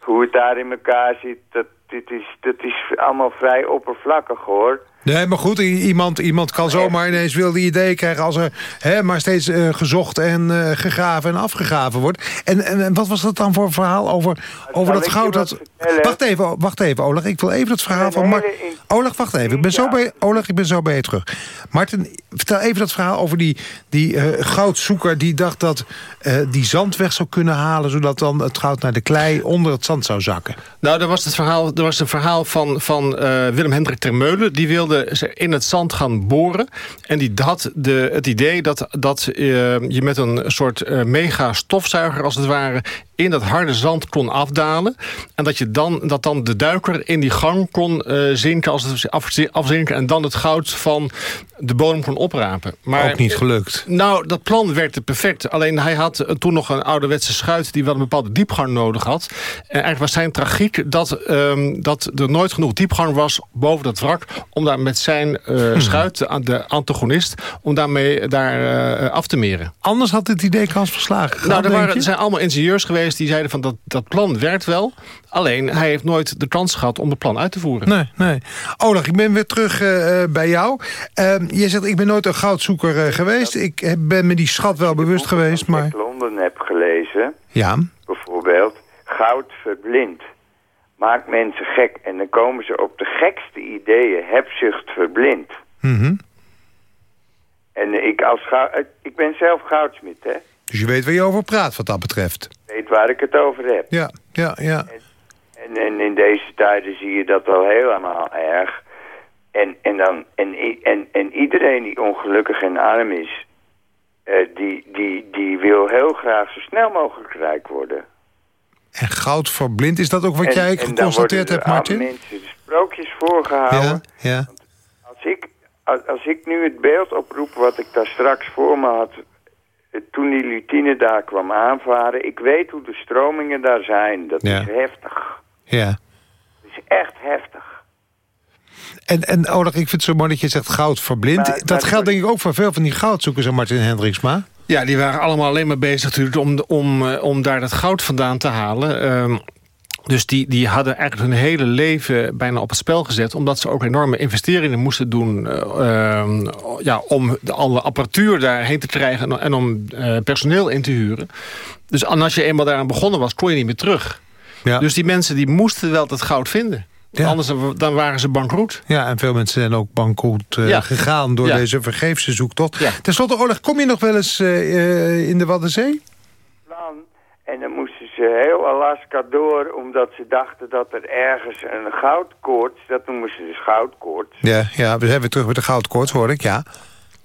hoe het daar in elkaar zit. Dat, dit is, dat is allemaal vrij oppervlakkig hoor. Nee, maar goed, iemand, iemand kan zomaar ineens wilde ideeën krijgen... als er hè, maar steeds eh, gezocht en eh, gegraven en afgegraven wordt. En, en, en wat was dat dan voor een verhaal over, over dat je goud? wat Wacht even, wacht even, Oleg. Ik wil even het verhaal van... Mar... hele in- Oleg, wacht even. Ik ben zo bij... Oleg, ik ben zo bij je terug. Martin, vertel even dat verhaal over die, die eh, goudzoeker... die dacht dat eh, die zand weg zou kunnen halen... zodat dan het goud naar de klei onder het zand zou zakken. Nou, er was, het verhaal, er was een verhaal van, van eh, Willem Hendrik Termeulen. Die wilde ze in het zand gaan boren. En die had de, het idee dat, dat je met een soort mega stofzuiger... als het ware in dat harde zand kon afdalen. En dat, je dan, dat dan de duiker in die gang kon eh, zinken, als het af- afzinken... en dan het goud van de bodem kon oprapen. Maar, Ook niet gelukt. nou, dat plan werkte perfect. Alleen hij had eh, toen nog een ouderwetse schuit... die wel een bepaalde diepgang nodig had. En eigenlijk was zijn tragiek dat, ehm, dat er nooit genoeg diepgang was... boven dat wrak, om daar met zijn eh, schuit, de, de antagonist... om daarmee daar af te meren. Anders had dit idee kans verslagen Nou, er, waren, er zijn allemaal ingenieurs geweest die zeiden van dat, dat plan werkt wel. Alleen, hij heeft nooit de kans gehad om het plan uit te voeren. Nee, nee. Oleg, ik ben weer terug eh, eh, bij jou. Ehm, je zegt, ik ben nooit een goudzoeker eh, geweest. Ik heb- ben me die schat wel bewust geweest, maar... Ik Londen heb gelezen, Ja, bijvoorbeeld, goud verblindt. Maakt mensen gek en dan komen ze op de gekste ideeën. Hebzucht verblindt. mhm. En ik, als ik ben zelf goudsmid, hè. dus je weet waar je over praat wat dat betreft. Weet waar ik het over heb. Ja, ja, ja. En, en in deze tijden zie je dat wel helemaal erg. En, en, dan, en, en, en iedereen die ongelukkig en arm is... eh, die, die, die wil heel graag zo snel mogelijk rijk worden. En goud verblind, is dat ook wat En- jij en geconstateerd hebt, Martin? mensen de sprookjes voorgehouden. Ja, ja. Als, ik, als, als ik nu het beeld oproep wat ik daar straks voor me had... toen die lutine daar kwam aanvaren... ik weet hoe de stromingen daar zijn. Dat Ja. is heftig. ja. Dat is echt heftig. En, en Oleg, ik vind het zo mooi dat je zegt goud verblind. Maar- dat maar- geldt denk ik ook voor veel van die goudzoekers aan Martin Hendriksma. Ja, die waren allemaal alleen maar bezig natuurlijk om, om, eh, om daar dat goud vandaan te halen. Ehm, dus die, die hadden eigenlijk hun hele leven bijna op het spel gezet... omdat ze ook enorme investeringen moesten doen... eh, ehm, ja, om de, alle apparatuur daarheen te krijgen... en, en om eh, personeel in te huren. Dus en als je eenmaal daaraan begonnen was, kon je niet meer terug. Ja. Dus die mensen die moesten wel dat goud vinden. Ja. Anders dan waren ze bankroet. Ja, en veel mensen zijn ook bankroet uh, ja. gegaan... door ja. deze vergeefse zoektocht. Ja. Ten slotte, Oleg, kom je nog wel eens uh, in de Waddenzee? En dan moesten ze heel Alaska door, omdat ze dachten dat er ergens een goudkoorts... dat noemen ze dus goudkoorts. Ja, ja, we zijn weer terug met de goudkoorts, hoor ik, ja.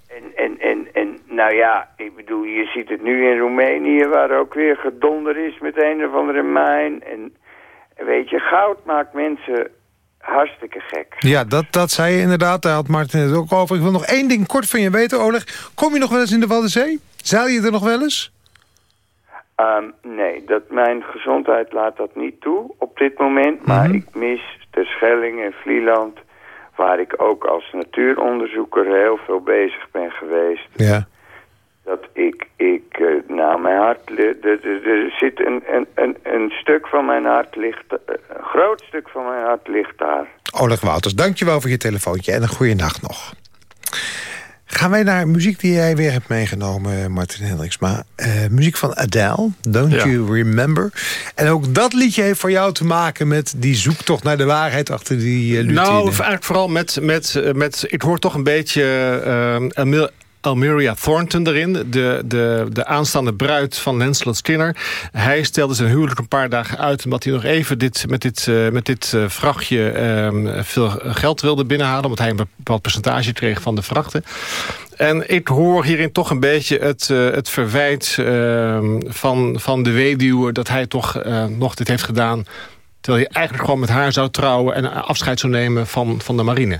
En, en, en, en nou ja, ik bedoel, je ziet het nu in Roemenië... waar ook weer gedonder is met een of andere mijn. En weet je, goud maakt mensen hartstikke gek. Ja, dat, dat zei je inderdaad. Daar had Martin het ook over. Ik wil nog één ding kort van je weten, Oleg. Kom je nog wel eens in de Waddenzee? Zeil je er nog wel eens? Um, nee, dat, mijn gezondheid laat dat niet toe op dit moment. Maar mhm. ik mis de Schelling en Vlieland... waar ik ook als natuuronderzoeker heel veel bezig ben geweest. Ja. Dat ik, ik uh, nou, mijn hart... Er zit een, een, een, een stuk van mijn hart ligt... Eh, een groot stuk van mijn hart ligt daar. Oleg Wouters, dankjewel voor je telefoontje en een goede nacht nog. Gaan wij naar muziek die jij weer hebt meegenomen, Martin Hendriksma. Uh, muziek van Adele, Don't You Remember. En ook dat liedje heeft voor jou te maken met die zoektocht naar de waarheid achter die uh, Nou, eigenlijk vooral met, met, eh, met... Ik hoor toch een beetje uh, Almeria Thornton erin, de, de, de aanstaande bruid van Lancelot Skinner. Hij stelde zijn huwelijk een paar dagen uit... omdat hij nog even dit, met dit, uh, met dit uh, vrachtje uh, veel geld wilde binnenhalen... omdat hij een bepaald percentage kreeg van de vrachten. En ik hoor hierin toch een beetje het, uh, het verwijt ehm, van, van de weduwe... dat hij toch nog dit heeft gedaan... terwijl hij eigenlijk gewoon met haar zou trouwen... en afscheid zou nemen van, van de marine.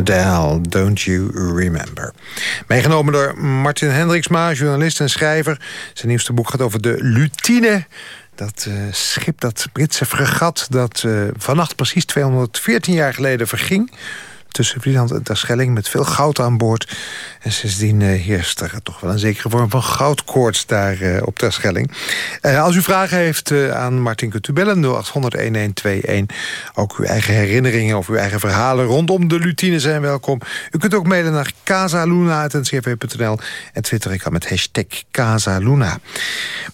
Adele, Don't You Remember. Meegenomen door Martin Hendriksma, journalist en schrijver. Zijn nieuwste boek gaat over de Lutine... Dat uh, schip, dat Britse fregat... dat uh, vannacht precies 214 jaar geleden verging tussen Friesland en Terschelling... met veel goud aan boord. En sindsdien uh, heerst er toch wel een zekere vorm van goudkoorts daar uh, op Terschelling. Uh, als u vragen heeft aan Martin kunt u bellen 0800-1121. Ook uw eigen herinneringen of uw eigen verhalen rondom de lutine zijn welkom. U kunt ook mailen naar casaluna.ncrv.nl en twitter ik al met hashtag Casaluna.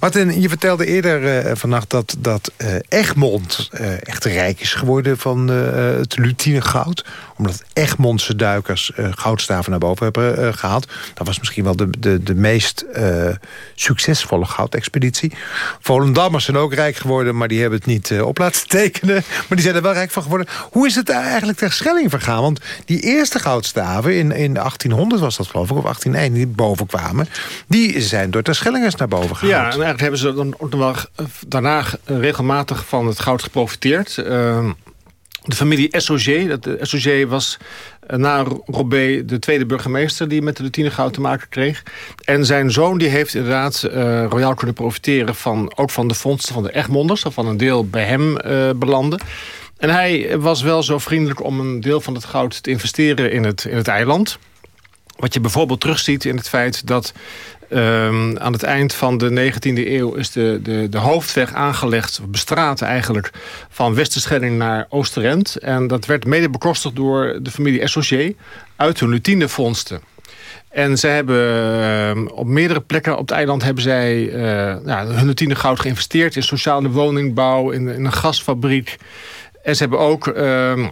Martin, je vertelde eerder vannacht dat, dat Egmond echt rijk is geworden van het lutinegoud. Omdat Egmondse duikers goudstaven naar boven hebben gehaald. Dat was misschien wel de, de, de meest uh, succesvolle goudexpeditie. Volendammers zijn ook rijk geworden, maar die hebben het niet op laten tekenen. (laughs) Maar die zijn er wel rijk van geworden. Hoe is het eigenlijk ter Schelling vergaan? Want die eerste goudstaven, in, in 1800 was dat geloof ik, of 1801, die boven kwamen... die zijn door ter Schellingers naar boven gehaald. Ja, en eigenlijk hebben ze dan nog wel daarna regelmatig van het goud geprofiteerd... De familie SOG, de SOG was eh, na Robé de tweede burgemeester... die met de lutinegoud te maken kreeg. En zijn zoon die heeft inderdaad uh, royaal kunnen profiteren... Van, ook van de vondsten van de Egmonders... van een deel bij hem uh, belanden. En hij was wel zo vriendelijk om een deel van het goud te investeren in het, in het eiland... Wat je bijvoorbeeld terugziet in het feit dat Um, aan het eind van de 19e eeuw is de, de, de hoofdweg aangelegd, bestraat eigenlijk, van Westerschelling naar Oosterend. En dat werd mede bekostigd door de familie Essocier uit hun lutinevondsten. En ze hebben uh, op meerdere plekken op het eiland hebben zij ja, hun lutine goud geïnvesteerd in sociale woningbouw, in, een gasfabriek. En ze hebben ook... Uh,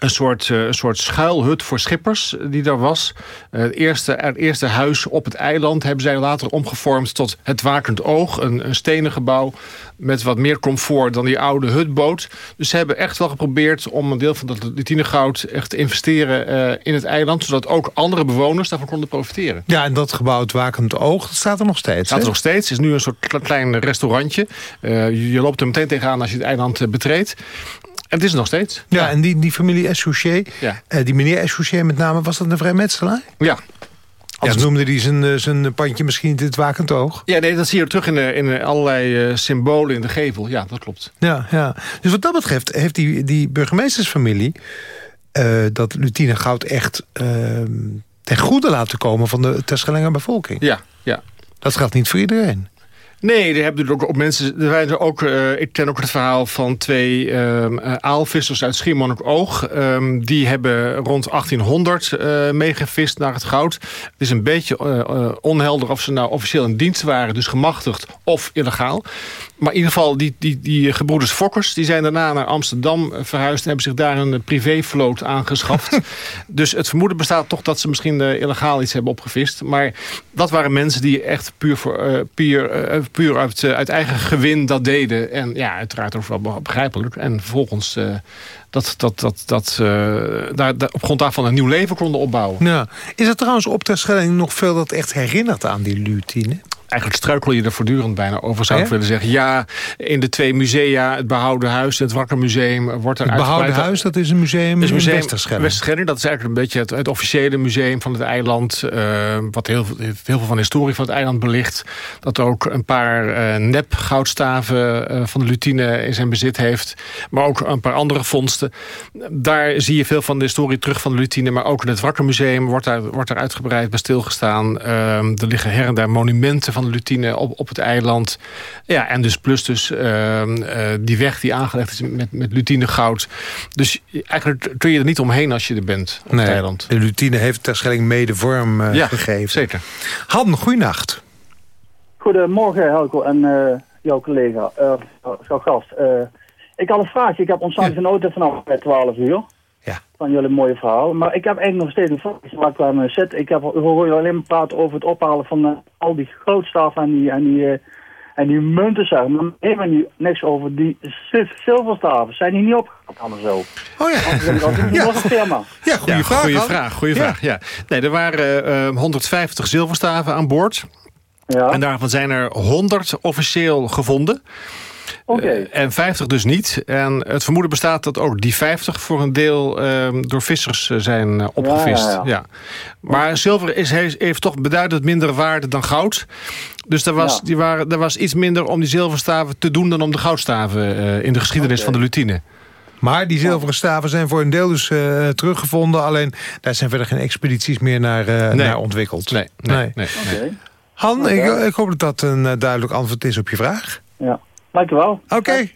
een soort, uh, een soort schuilhut voor schippers die daar was. Uh, het, eerste, het eerste huis op het eiland hebben zij later omgevormd tot het Wakend Oog. Een, een stenen gebouw met wat meer comfort dan die oude hutboot. Dus ze hebben echt wel geprobeerd om een deel van dat lutinegoud echt te investeren uh, in het eiland. Zodat ook andere bewoners daarvan konden profiteren. Ja, en dat gebouw, het Wakend Oog, dat staat er nog steeds. Staat er nog steeds. Het is nu een soort klein restaurantje. je, je loopt er meteen tegenaan als je het eiland betreedt. En het is nog steeds. Ja, ja. en die, die familie Essouché, ja. uh, die meneer Essouché met name, was dat een vrijmetselaar? Ja. Als ja, noemde hij zijn, zijn pandje misschien dit wakend oog? Ja, nee, dat zie je terug in, in allerlei uh, symbolen in de gevel. Ja, dat klopt. Ja, ja. Dus wat dat betreft heeft die, die burgemeestersfamilie... Uh, dat Lutine Goud echt ten goede laten komen van de Terschellinger bevolking. Ja, ja. Dat geldt niet voor iedereen. Nee, er hebben ook op mensen. Er zijn ook. Uh, ik ken ook het verhaal van twee uh, aalvissers uit Schiermonnikoog. Um, die hebben rond 1800 uh, meegevist naar het goud. Het is een beetje onhelder of ze nou officieel in dienst waren, dus gemachtigd of illegaal. Maar in ieder geval, die, die, die gebroeders Fokkers... die zijn daarna naar Amsterdam verhuisd... en hebben zich daar een privévloot aangeschaft. (laughs) dus het vermoeden bestaat toch dat ze misschien illegaal iets hebben opgevist. Maar dat waren mensen die echt puur, voor, puur, uh, puur uit, uit, eigen gewin dat deden. En ja, uiteraard ook wel begrijpelijk. En vervolgens dat, dat, dat, dat, uh, daar, daar, op grond daarvan een nieuw leven konden opbouwen. Ja. Is er trouwens op Terschelling nog veel dat echt herinnert aan die lutine? Eigenlijk struikel je er voortdurend bijna over, zou ik willen zeggen. Ja, in de twee musea, het Behouden Huis en het Wakkermuseum... wordt er Het Behouden Huis, dat is een museum, is museum in dat is eigenlijk een beetje het, het officiële museum van het eiland... Uh, wat heel, heel veel van de historie van het eiland belicht. Dat ook een paar uh, nep goudstaven uh, van de Lutine in zijn bezit heeft. Maar ook een paar andere vondsten. Daar zie je veel van de historie terug van de Lutine. Maar ook in het Wakkermuseum wordt daar, wordt er uitgebreid bij stilgestaan. er liggen her en daar monumenten van van de lutine op, op het eiland. Ja, en dus plus dus uh, uh, die weg die aangelegd is met, met lutine goud. Dus eigenlijk kun je er niet omheen als je er bent op nee, het eiland. De lutine heeft Terschelling mede vorm uh, ja, gegeven. zeker. Han, goeienacht. Goedemorgen Helco en jouw collega, jouw gast. ik had een vraagje. Ik heb ontzettend genoten vanaf 12 uur. Van jullie mooie verhaal. Maar ik heb eigenlijk nog steeds een vraag waar ik aan zit. Ik heb, hoor je alleen maar praten over het ophalen van uh, al die grootstaven en die, en die, uh, en die munten, zeg maar. Helemaal niet niks over die zilverstaven. Zijn die niet opgehaald anders zo? Oh ja. Dat ja. een goede ja, vraag. Goeie vraag, goeie Ja. vraag, ja. Nee, er waren uh, 150 zilverstaven aan boord. Ja. En daarvan zijn er 100 officieel gevonden. Oké. en 50 dus niet. En het vermoeden bestaat dat ook die 50 voor een deel ehm, door vissers eh, zijn eh, opgevist. Ja, ja, ja. Maar zilver is, heeft, heeft toch beduidend minder waarde dan goud. Dus er was, Ja. die waren, er was iets minder om die zilverstaven te doen... dan om de goudstaven eh, in de geschiedenis van de lutine. Maar die zilveren staven zijn voor een deel dus eh, teruggevonden. Alleen daar zijn verder geen expedities meer naar, eh, naar ontwikkeld. Nee, nee, Nee. nee. nee. Oké. Han, Oké. ik, ik hoop dat dat een eh, duidelijk antwoord is op je vraag. Ja. Dankjewel. Oké.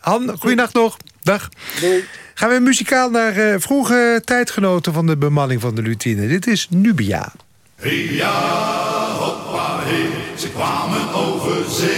Han, goeienacht nog. Dag. Doei. Gaan we muzikaal naar eh, vroege tijdgenoten van de bemanning van de Lutine. Dit is Nubia. Hey ja, hoppa hey, ze kwamen over zee.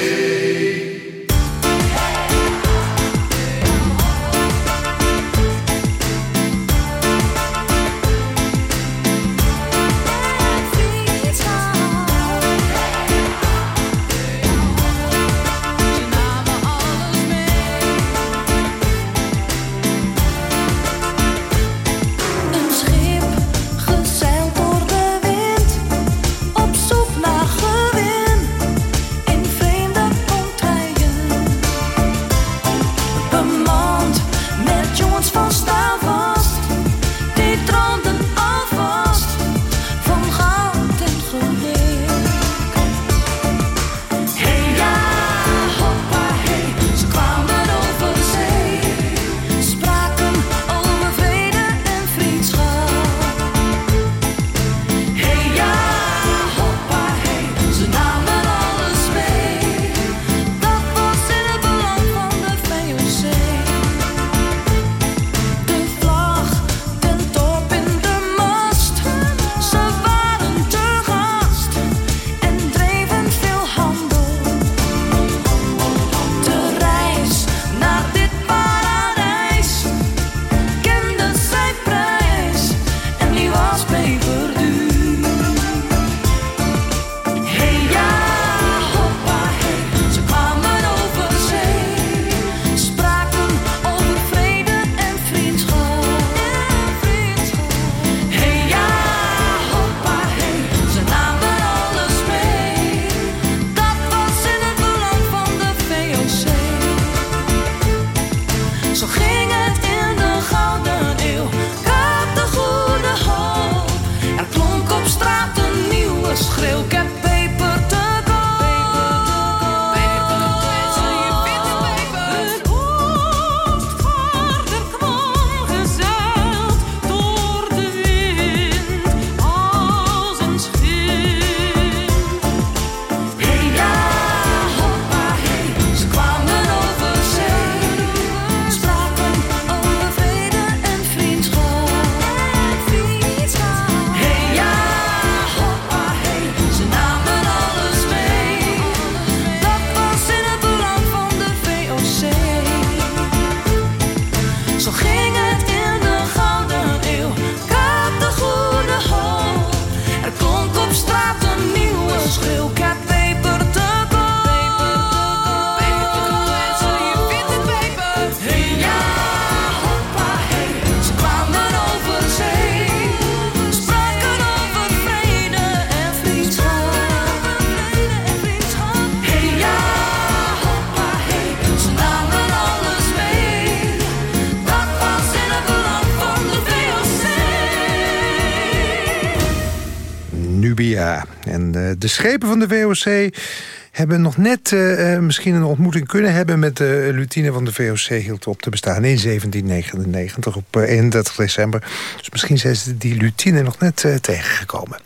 En eh, de schepen van de VOC hebben nog net eh, eh, misschien een ontmoeting kunnen hebben... met de lutine van de VOC hield op te bestaan in 1799 op eh, 31 december. Dus misschien zijn ze die lutine nog net tegengekomen.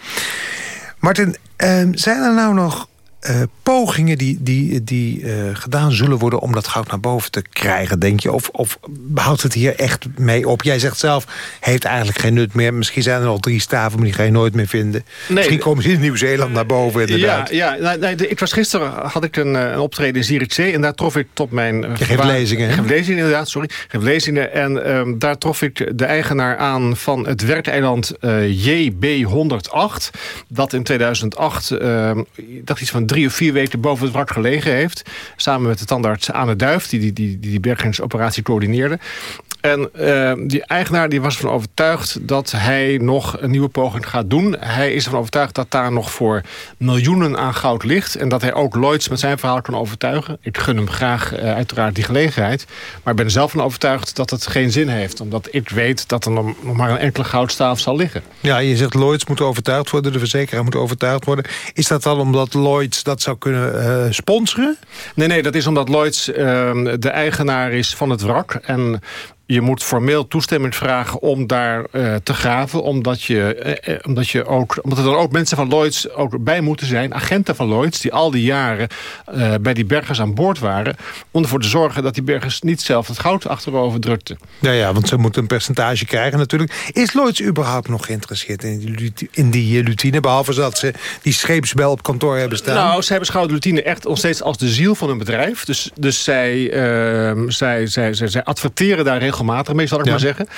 Martin, eh, zijn er nou nog eh, pogingen die, die, die eh, gedaan zullen worden... om dat goud naar boven te krijgen, denk je? Of, of houdt het hier echt mee op? Jij zegt zelf, heeft eigenlijk geen nut meer. Misschien zijn er nog drie staven, maar die ga je nooit meer vinden. Misschien komen ze in Nieuw-Zeeland naar boven, inderdaad. Ja, ja nou, nee, ik was gisteren had ik een, eh, een optreden in Zierikzee en daar trof ik tot mijn... Je geeft lezingen, hè? Geef lezingen, inderdaad, sorry. Geef lezingen en ehm, daar trof ik de eigenaar aan van het werkeiland eh, JB108. Dat in 2008, ehm, dacht iets van drie of vier weken boven het wrak gelegen heeft. Samen met de tandarts Anne Duif, die die, die, die, bergingsoperatie coördineerde. En uh, die eigenaar die was ervan overtuigd dat hij nog een nieuwe poging gaat doen. Hij is ervan overtuigd dat daar nog voor miljoenen aan goud ligt. En dat hij ook Lloyds met zijn verhaal kan overtuigen. Ik gun hem graag uh, uiteraard die gelegenheid. Maar ik ben er zelf van overtuigd dat het geen zin heeft. Omdat ik weet dat er nog maar een enkele goudstaaf zal liggen. Ja, je zegt Lloyds moet overtuigd worden. De verzekeraar moet overtuigd worden. Is dat dan omdat Lloyds dat zou kunnen uh, sponsoren? Nee, nee, dat is omdat Lloyds de eigenaar is van het wrak. En je moet formeel toestemming vragen om daar uh, te graven. Omdat, je, eh, omdat, je ook, omdat er dan ook mensen van Lloyds ook bij moeten zijn. Agenten van Lloyds die al die jaren uh, bij die bergers aan boord waren. Om ervoor te zorgen dat die bergers niet zelf het goud achterover drukten. Ja, ja, want ze moeten een percentage krijgen natuurlijk. Is Lloyds überhaupt nog geïnteresseerd in die, in die lutine? Behalve dat ze die scheepsbel op kantoor hebben staan. Nou, ze beschouwen lutine echt nog steeds als de ziel van hun bedrijf. Dus, dus zij, uh, zij, zij, zij, zij adverteren daar regelmatig regelmatig mee, zal ik ja. maar zeggen.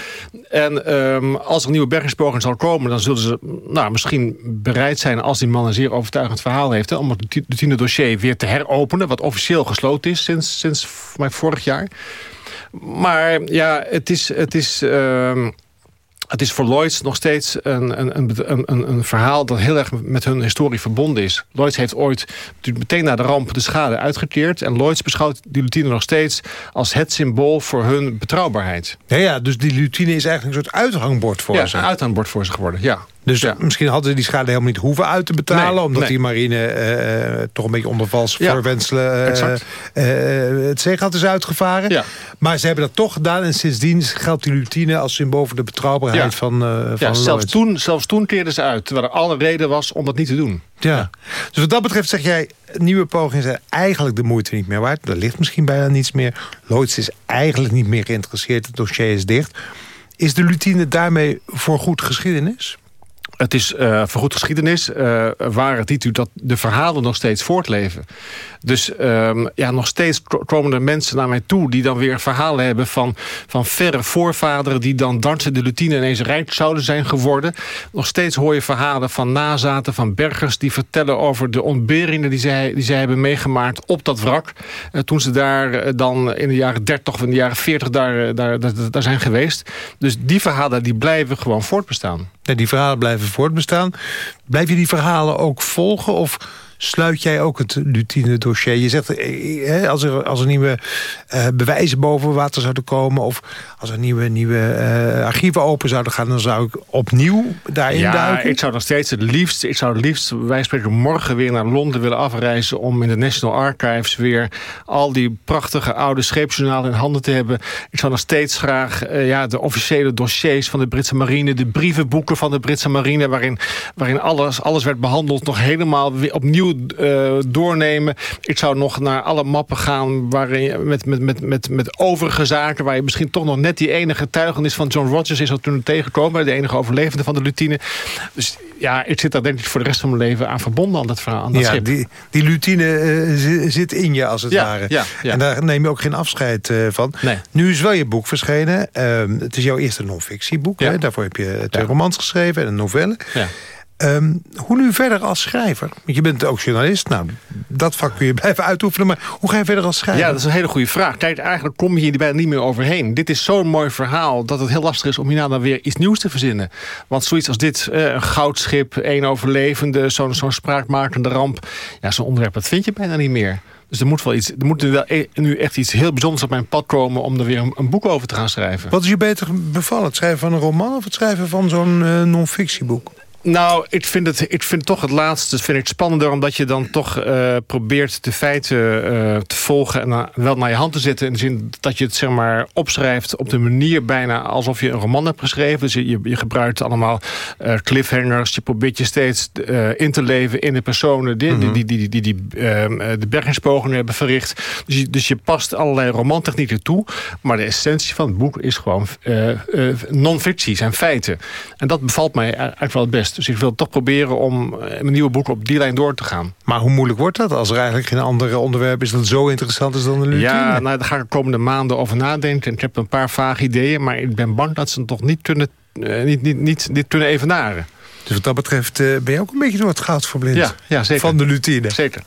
En um, als er een nieuwe bergingspoging zal komen... dan zullen ze nou, misschien bereid zijn... als die man een zeer overtuigend verhaal heeft... Hè, om het routine dossier weer te heropenen... wat officieel gesloten is sinds, sinds vorig jaar. Maar ja, het is... Het is um, het is voor Lloyds nog steeds een, een, een, een, een verhaal dat heel erg met hun historie verbonden is. Lloyds heeft ooit meteen na de ramp de schade uitgekeerd. En Lloyds beschouwt die lutine nog steeds als het symbool voor hun betrouwbaarheid. Ja, ja dus die lutine is eigenlijk een soort uithangbord voor ja, ze. een uithangbord voor ze geworden, ja. Dus ja. misschien hadden ze die schade helemaal niet hoeven uit te betalen... Nee, omdat nee. die marine uh, toch een beetje onder vals ja, voorwenselen... Uh, uh, het zeegat is uitgevaren. Ja. Maar ze hebben dat toch gedaan... en sindsdien geldt die lutine als symbool voor de betrouwbaarheid van, van ja, zelfs toen, zelfs toen keerden ze uit... terwijl er alle reden was om dat niet te doen. Ja. Dus wat dat betreft zeg jij... nieuwe pogingen zijn eigenlijk de moeite niet meer waard. Er ligt misschien bijna niets meer. Lloyds is eigenlijk niet meer geïnteresseerd. Het dossier is dicht. Is de lutine daarmee voor goed geschiedenis? Het is uh, voorgoed geschiedenis. Uh, waar het niet dat de verhalen nog steeds voortleven. Dus um, ja, nog steeds komen er mensen naar mij toe... die dan weer verhalen hebben van, van verre voorvaderen... die dan dankzij de lutine ineens rijk zouden zijn geworden. Nog steeds hoor je verhalen van nazaten, van bergers... die vertellen over de ontberingen die zij, die zij hebben meegemaakt op dat wrak. Uh, toen ze daar dan in de jaren 30 of in de jaren 40 daar, daar, daar, daar zijn geweest. Dus die verhalen die blijven gewoon voortbestaan. Die verhalen blijven voortbestaan. Blijf je die verhalen ook volgen of sluit jij ook het lutine dossier? Je zegt, eh, als er, als er nieuwe uh, bewijzen boven water zouden komen... of als er nieuwe, nieuwe uh, archieven open zouden gaan... dan zou ik opnieuw daarin ja, duiken? ik zou nog steeds het liefst... ik zou het liefst, wij spreken morgen weer naar Londen willen afreizen... om in de National Archives weer al die prachtige oude scheepsjournalen in handen te hebben. Ik zou nog steeds graag uh, ja, de officiële dossiers van de Britse marine... de brievenboeken van de Britse marine... waarin, waarin alles, alles werd behandeld, nog helemaal weer opnieuw uh, doornemen. Ik zou nog naar alle mappen gaan waarin je met, met, met, met, met overige zaken... waar je misschien toch nog net die enige getuigenis van John Rogers is... wat toen tegenkomen, de enige overlevende van de lutine. Dus ja, ik zit daar denk ik voor de rest van mijn leven aan verbonden aan dat verhaal. Aan dat ja, schip. die, die lutine uh, zit in je als het ja, ware. Ja, ja. En daar neem je ook geen afscheid uh, van. Nee. Nu is wel je boek verschenen. Uh, het is jouw eerste non-fictieboek. Daarvoor heb je twee romans geschreven en een novelle. Ja. Um, hoe nu verder als schrijver? Want je bent ook journalist. Nou, dat vak kun je (laughs) blijven uitoefenen. Maar hoe ga je verder als schrijver? Ja, dat is een hele goede vraag. Kijk, eigenlijk kom je hier bijna niet meer overheen. Dit is zo'n mooi verhaal dat het heel lastig is om hierna dan weer iets nieuws te verzinnen. Want zoiets als dit, een goudschip, één overlevende, zo'n zo'n spraakmakende ramp. Ja, zo'n onderwerp, dat vind je bijna niet meer. Dus er moet wel iets, er moet wel nu echt iets heel bijzonders op mijn pad komen om er weer een, een boek over te gaan schrijven. Wat is je beter bevallen? Het schrijven van een roman of het schrijven van zo'n uh, non-fictieboek? Nou, ik vind, het, ik vind toch het laatste vind ik spannender... omdat je dan toch uh, probeert de feiten uh, te volgen... en uh, wel naar je hand te zetten. In de zin dat je het zeg maar, opschrijft op de manier bijna... alsof je een roman hebt geschreven. Dus je, je gebruikt allemaal cliffhangers. Je probeert je steeds in te leven in de personen... die, mm -hmm. die, die, die, die, die de bergingspogingen hebben verricht. Dus je, dus je past allerlei romantechnieken toe. Maar de essentie van het boek is gewoon non-fictie, zijn feiten. En dat bevalt mij eigenlijk wel het best. Dus ik wil toch proberen om mijn nieuwe boek op die lijn door te gaan. Maar hoe moeilijk wordt dat als er eigenlijk geen andere onderwerp is dat zo interessant is dan de lutine? Ja, nou, daar ga ik de komende maanden over nadenken. Ik heb een paar vage ideeën, maar ik ben bang dat ze het toch niet kunnen, uh, niet, niet, niet, niet kunnen evenaren. Dus wat dat betreft ben je ook een beetje door het goud verblind ja, ja, zeker. van de lutine. Zeker.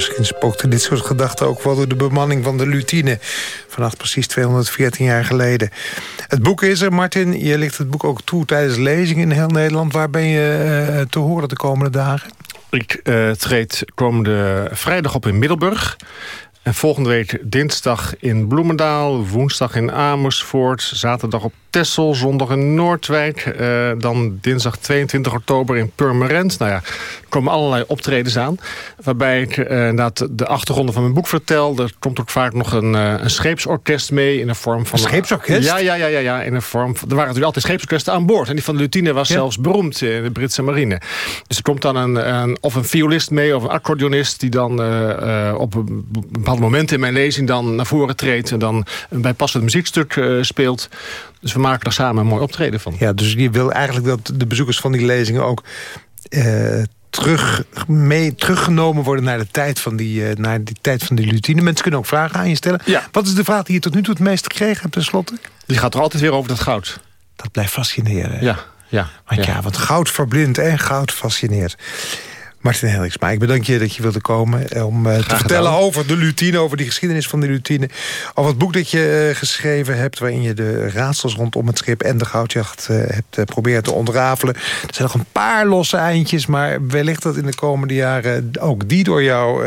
Misschien spookte dit soort gedachten ook wel door de bemanning van de Lutine. Vanaf precies 214 jaar geleden. Het boek is er, Martin. Je ligt het boek ook toe tijdens lezingen in heel Nederland. Waar ben je eh, te horen de komende dagen? Ik eh, treed komende vrijdag op in Middelburg. En volgende week dinsdag in Bloemendaal, woensdag in Amersfoort... zaterdag op Texel, zondag in Noordwijk... eh, dan dinsdag 22 oktober in Purmerend. Nou ja, er komen allerlei optredens aan... waarbij ik eh, inderdaad de achtergronden van mijn boek vertel. Er komt ook vaak nog een, eh, een scheepsorkest mee in de vorm van... Een scheepsorkest? Ja, ja, ja, ja, ja in een vorm van, er waren natuurlijk altijd scheepsorkesten aan boord. En die van de Lutine was Ja. zelfs beroemd in de Britse marine. Dus er komt dan een, een, of een violist mee of een accordeonist... die dan eh, op een bepaald moment in mijn lezing dan naar voren treedt... en dan een bijpassend muziekstuk eh, speelt. Dus we maken er samen een mooi optreden van. Ja, dus je wil eigenlijk dat de bezoekers van die lezingen ook... eh, terug, mee, teruggenomen worden naar de tijd van die, eh, naar die tijd van die lutine. Mensen kunnen ook vragen aan je stellen. Wat is de vraag die je tot nu toe het meest gekregen hebt tenslotte? Die gaat er altijd weer over dat goud. Dat blijft fascineren. Ja, ja. Want ja, want goud verblindt en goud fascineert. Martin Hendriksma, ik bedank je dat je wilde komen... eh, om eh, te vertellen over de lutine, over die geschiedenis van de lutine. Over het boek dat je eh, geschreven hebt... waarin je de raadsels rondom het schip en de goudjacht hebt proberen te ontrafelen. Er zijn nog een paar losse eindjes... maar wellicht dat in de komende jaren ook die door jou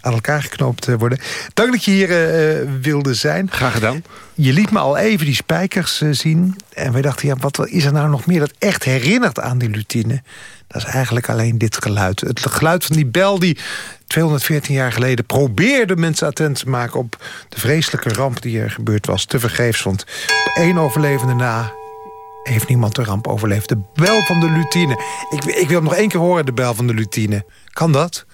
aan elkaar geknoopt worden. Dank dat je hier wilde zijn. Graag gedaan. Je liet me al even die spijkers eh, zien. En wij dachten, ja, wat is er nou nog meer dat echt herinnert aan die lutine? Dat is eigenlijk alleen dit geluid. Het geluid van die bel die 214 jaar geleden probeerde mensen attent te maken... op de vreselijke ramp die er gebeurd was. Te vergeefs, want één overlevende na heeft niemand de ramp overleefd. De bel van de lutine. Ik, ik wil hem nog één keer horen, de bel van de lutine. Kan dat?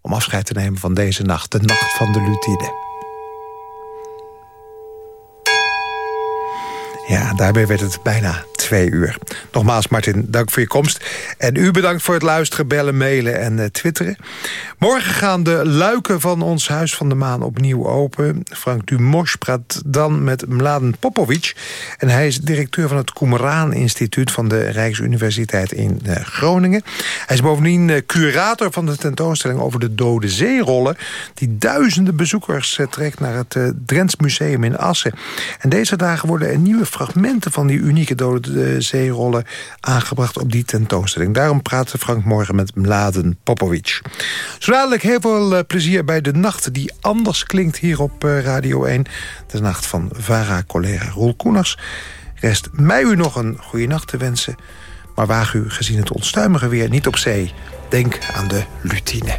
Om afscheid te nemen van deze nacht. De nacht van de lutine. Ja, daarbij werd het bijna twee uur. Nogmaals, Martin, dank voor je komst. En u bedankt voor het luisteren, bellen, mailen en eh, twitteren. Morgen gaan de luiken van ons Huis van de Maan opnieuw open. Frank Dumos praat dan met Mladen Popovic. En hij is directeur van het Qumran Instituut... van de Rijksuniversiteit in eh, Groningen. Hij is bovendien eh, curator van de tentoonstelling over de dode zeerollen... die duizenden bezoekers trekt naar het Drents Museum in Assen. En deze dagen worden er nieuwe fragmenten van die unieke dode eh, zeerollen aangebracht op die tentoonstelling. Daarom praat Frank morgen met Mladen Popovic. Zo heel veel eh, plezier bij de nacht die anders klinkt hier op eh, Radio 1. De nacht van VARA-collega Roel Koeners. Rest mij u nog een goede nacht te wensen. Maar waag u gezien het onstuimige weer niet op zee. Denk aan de lutine.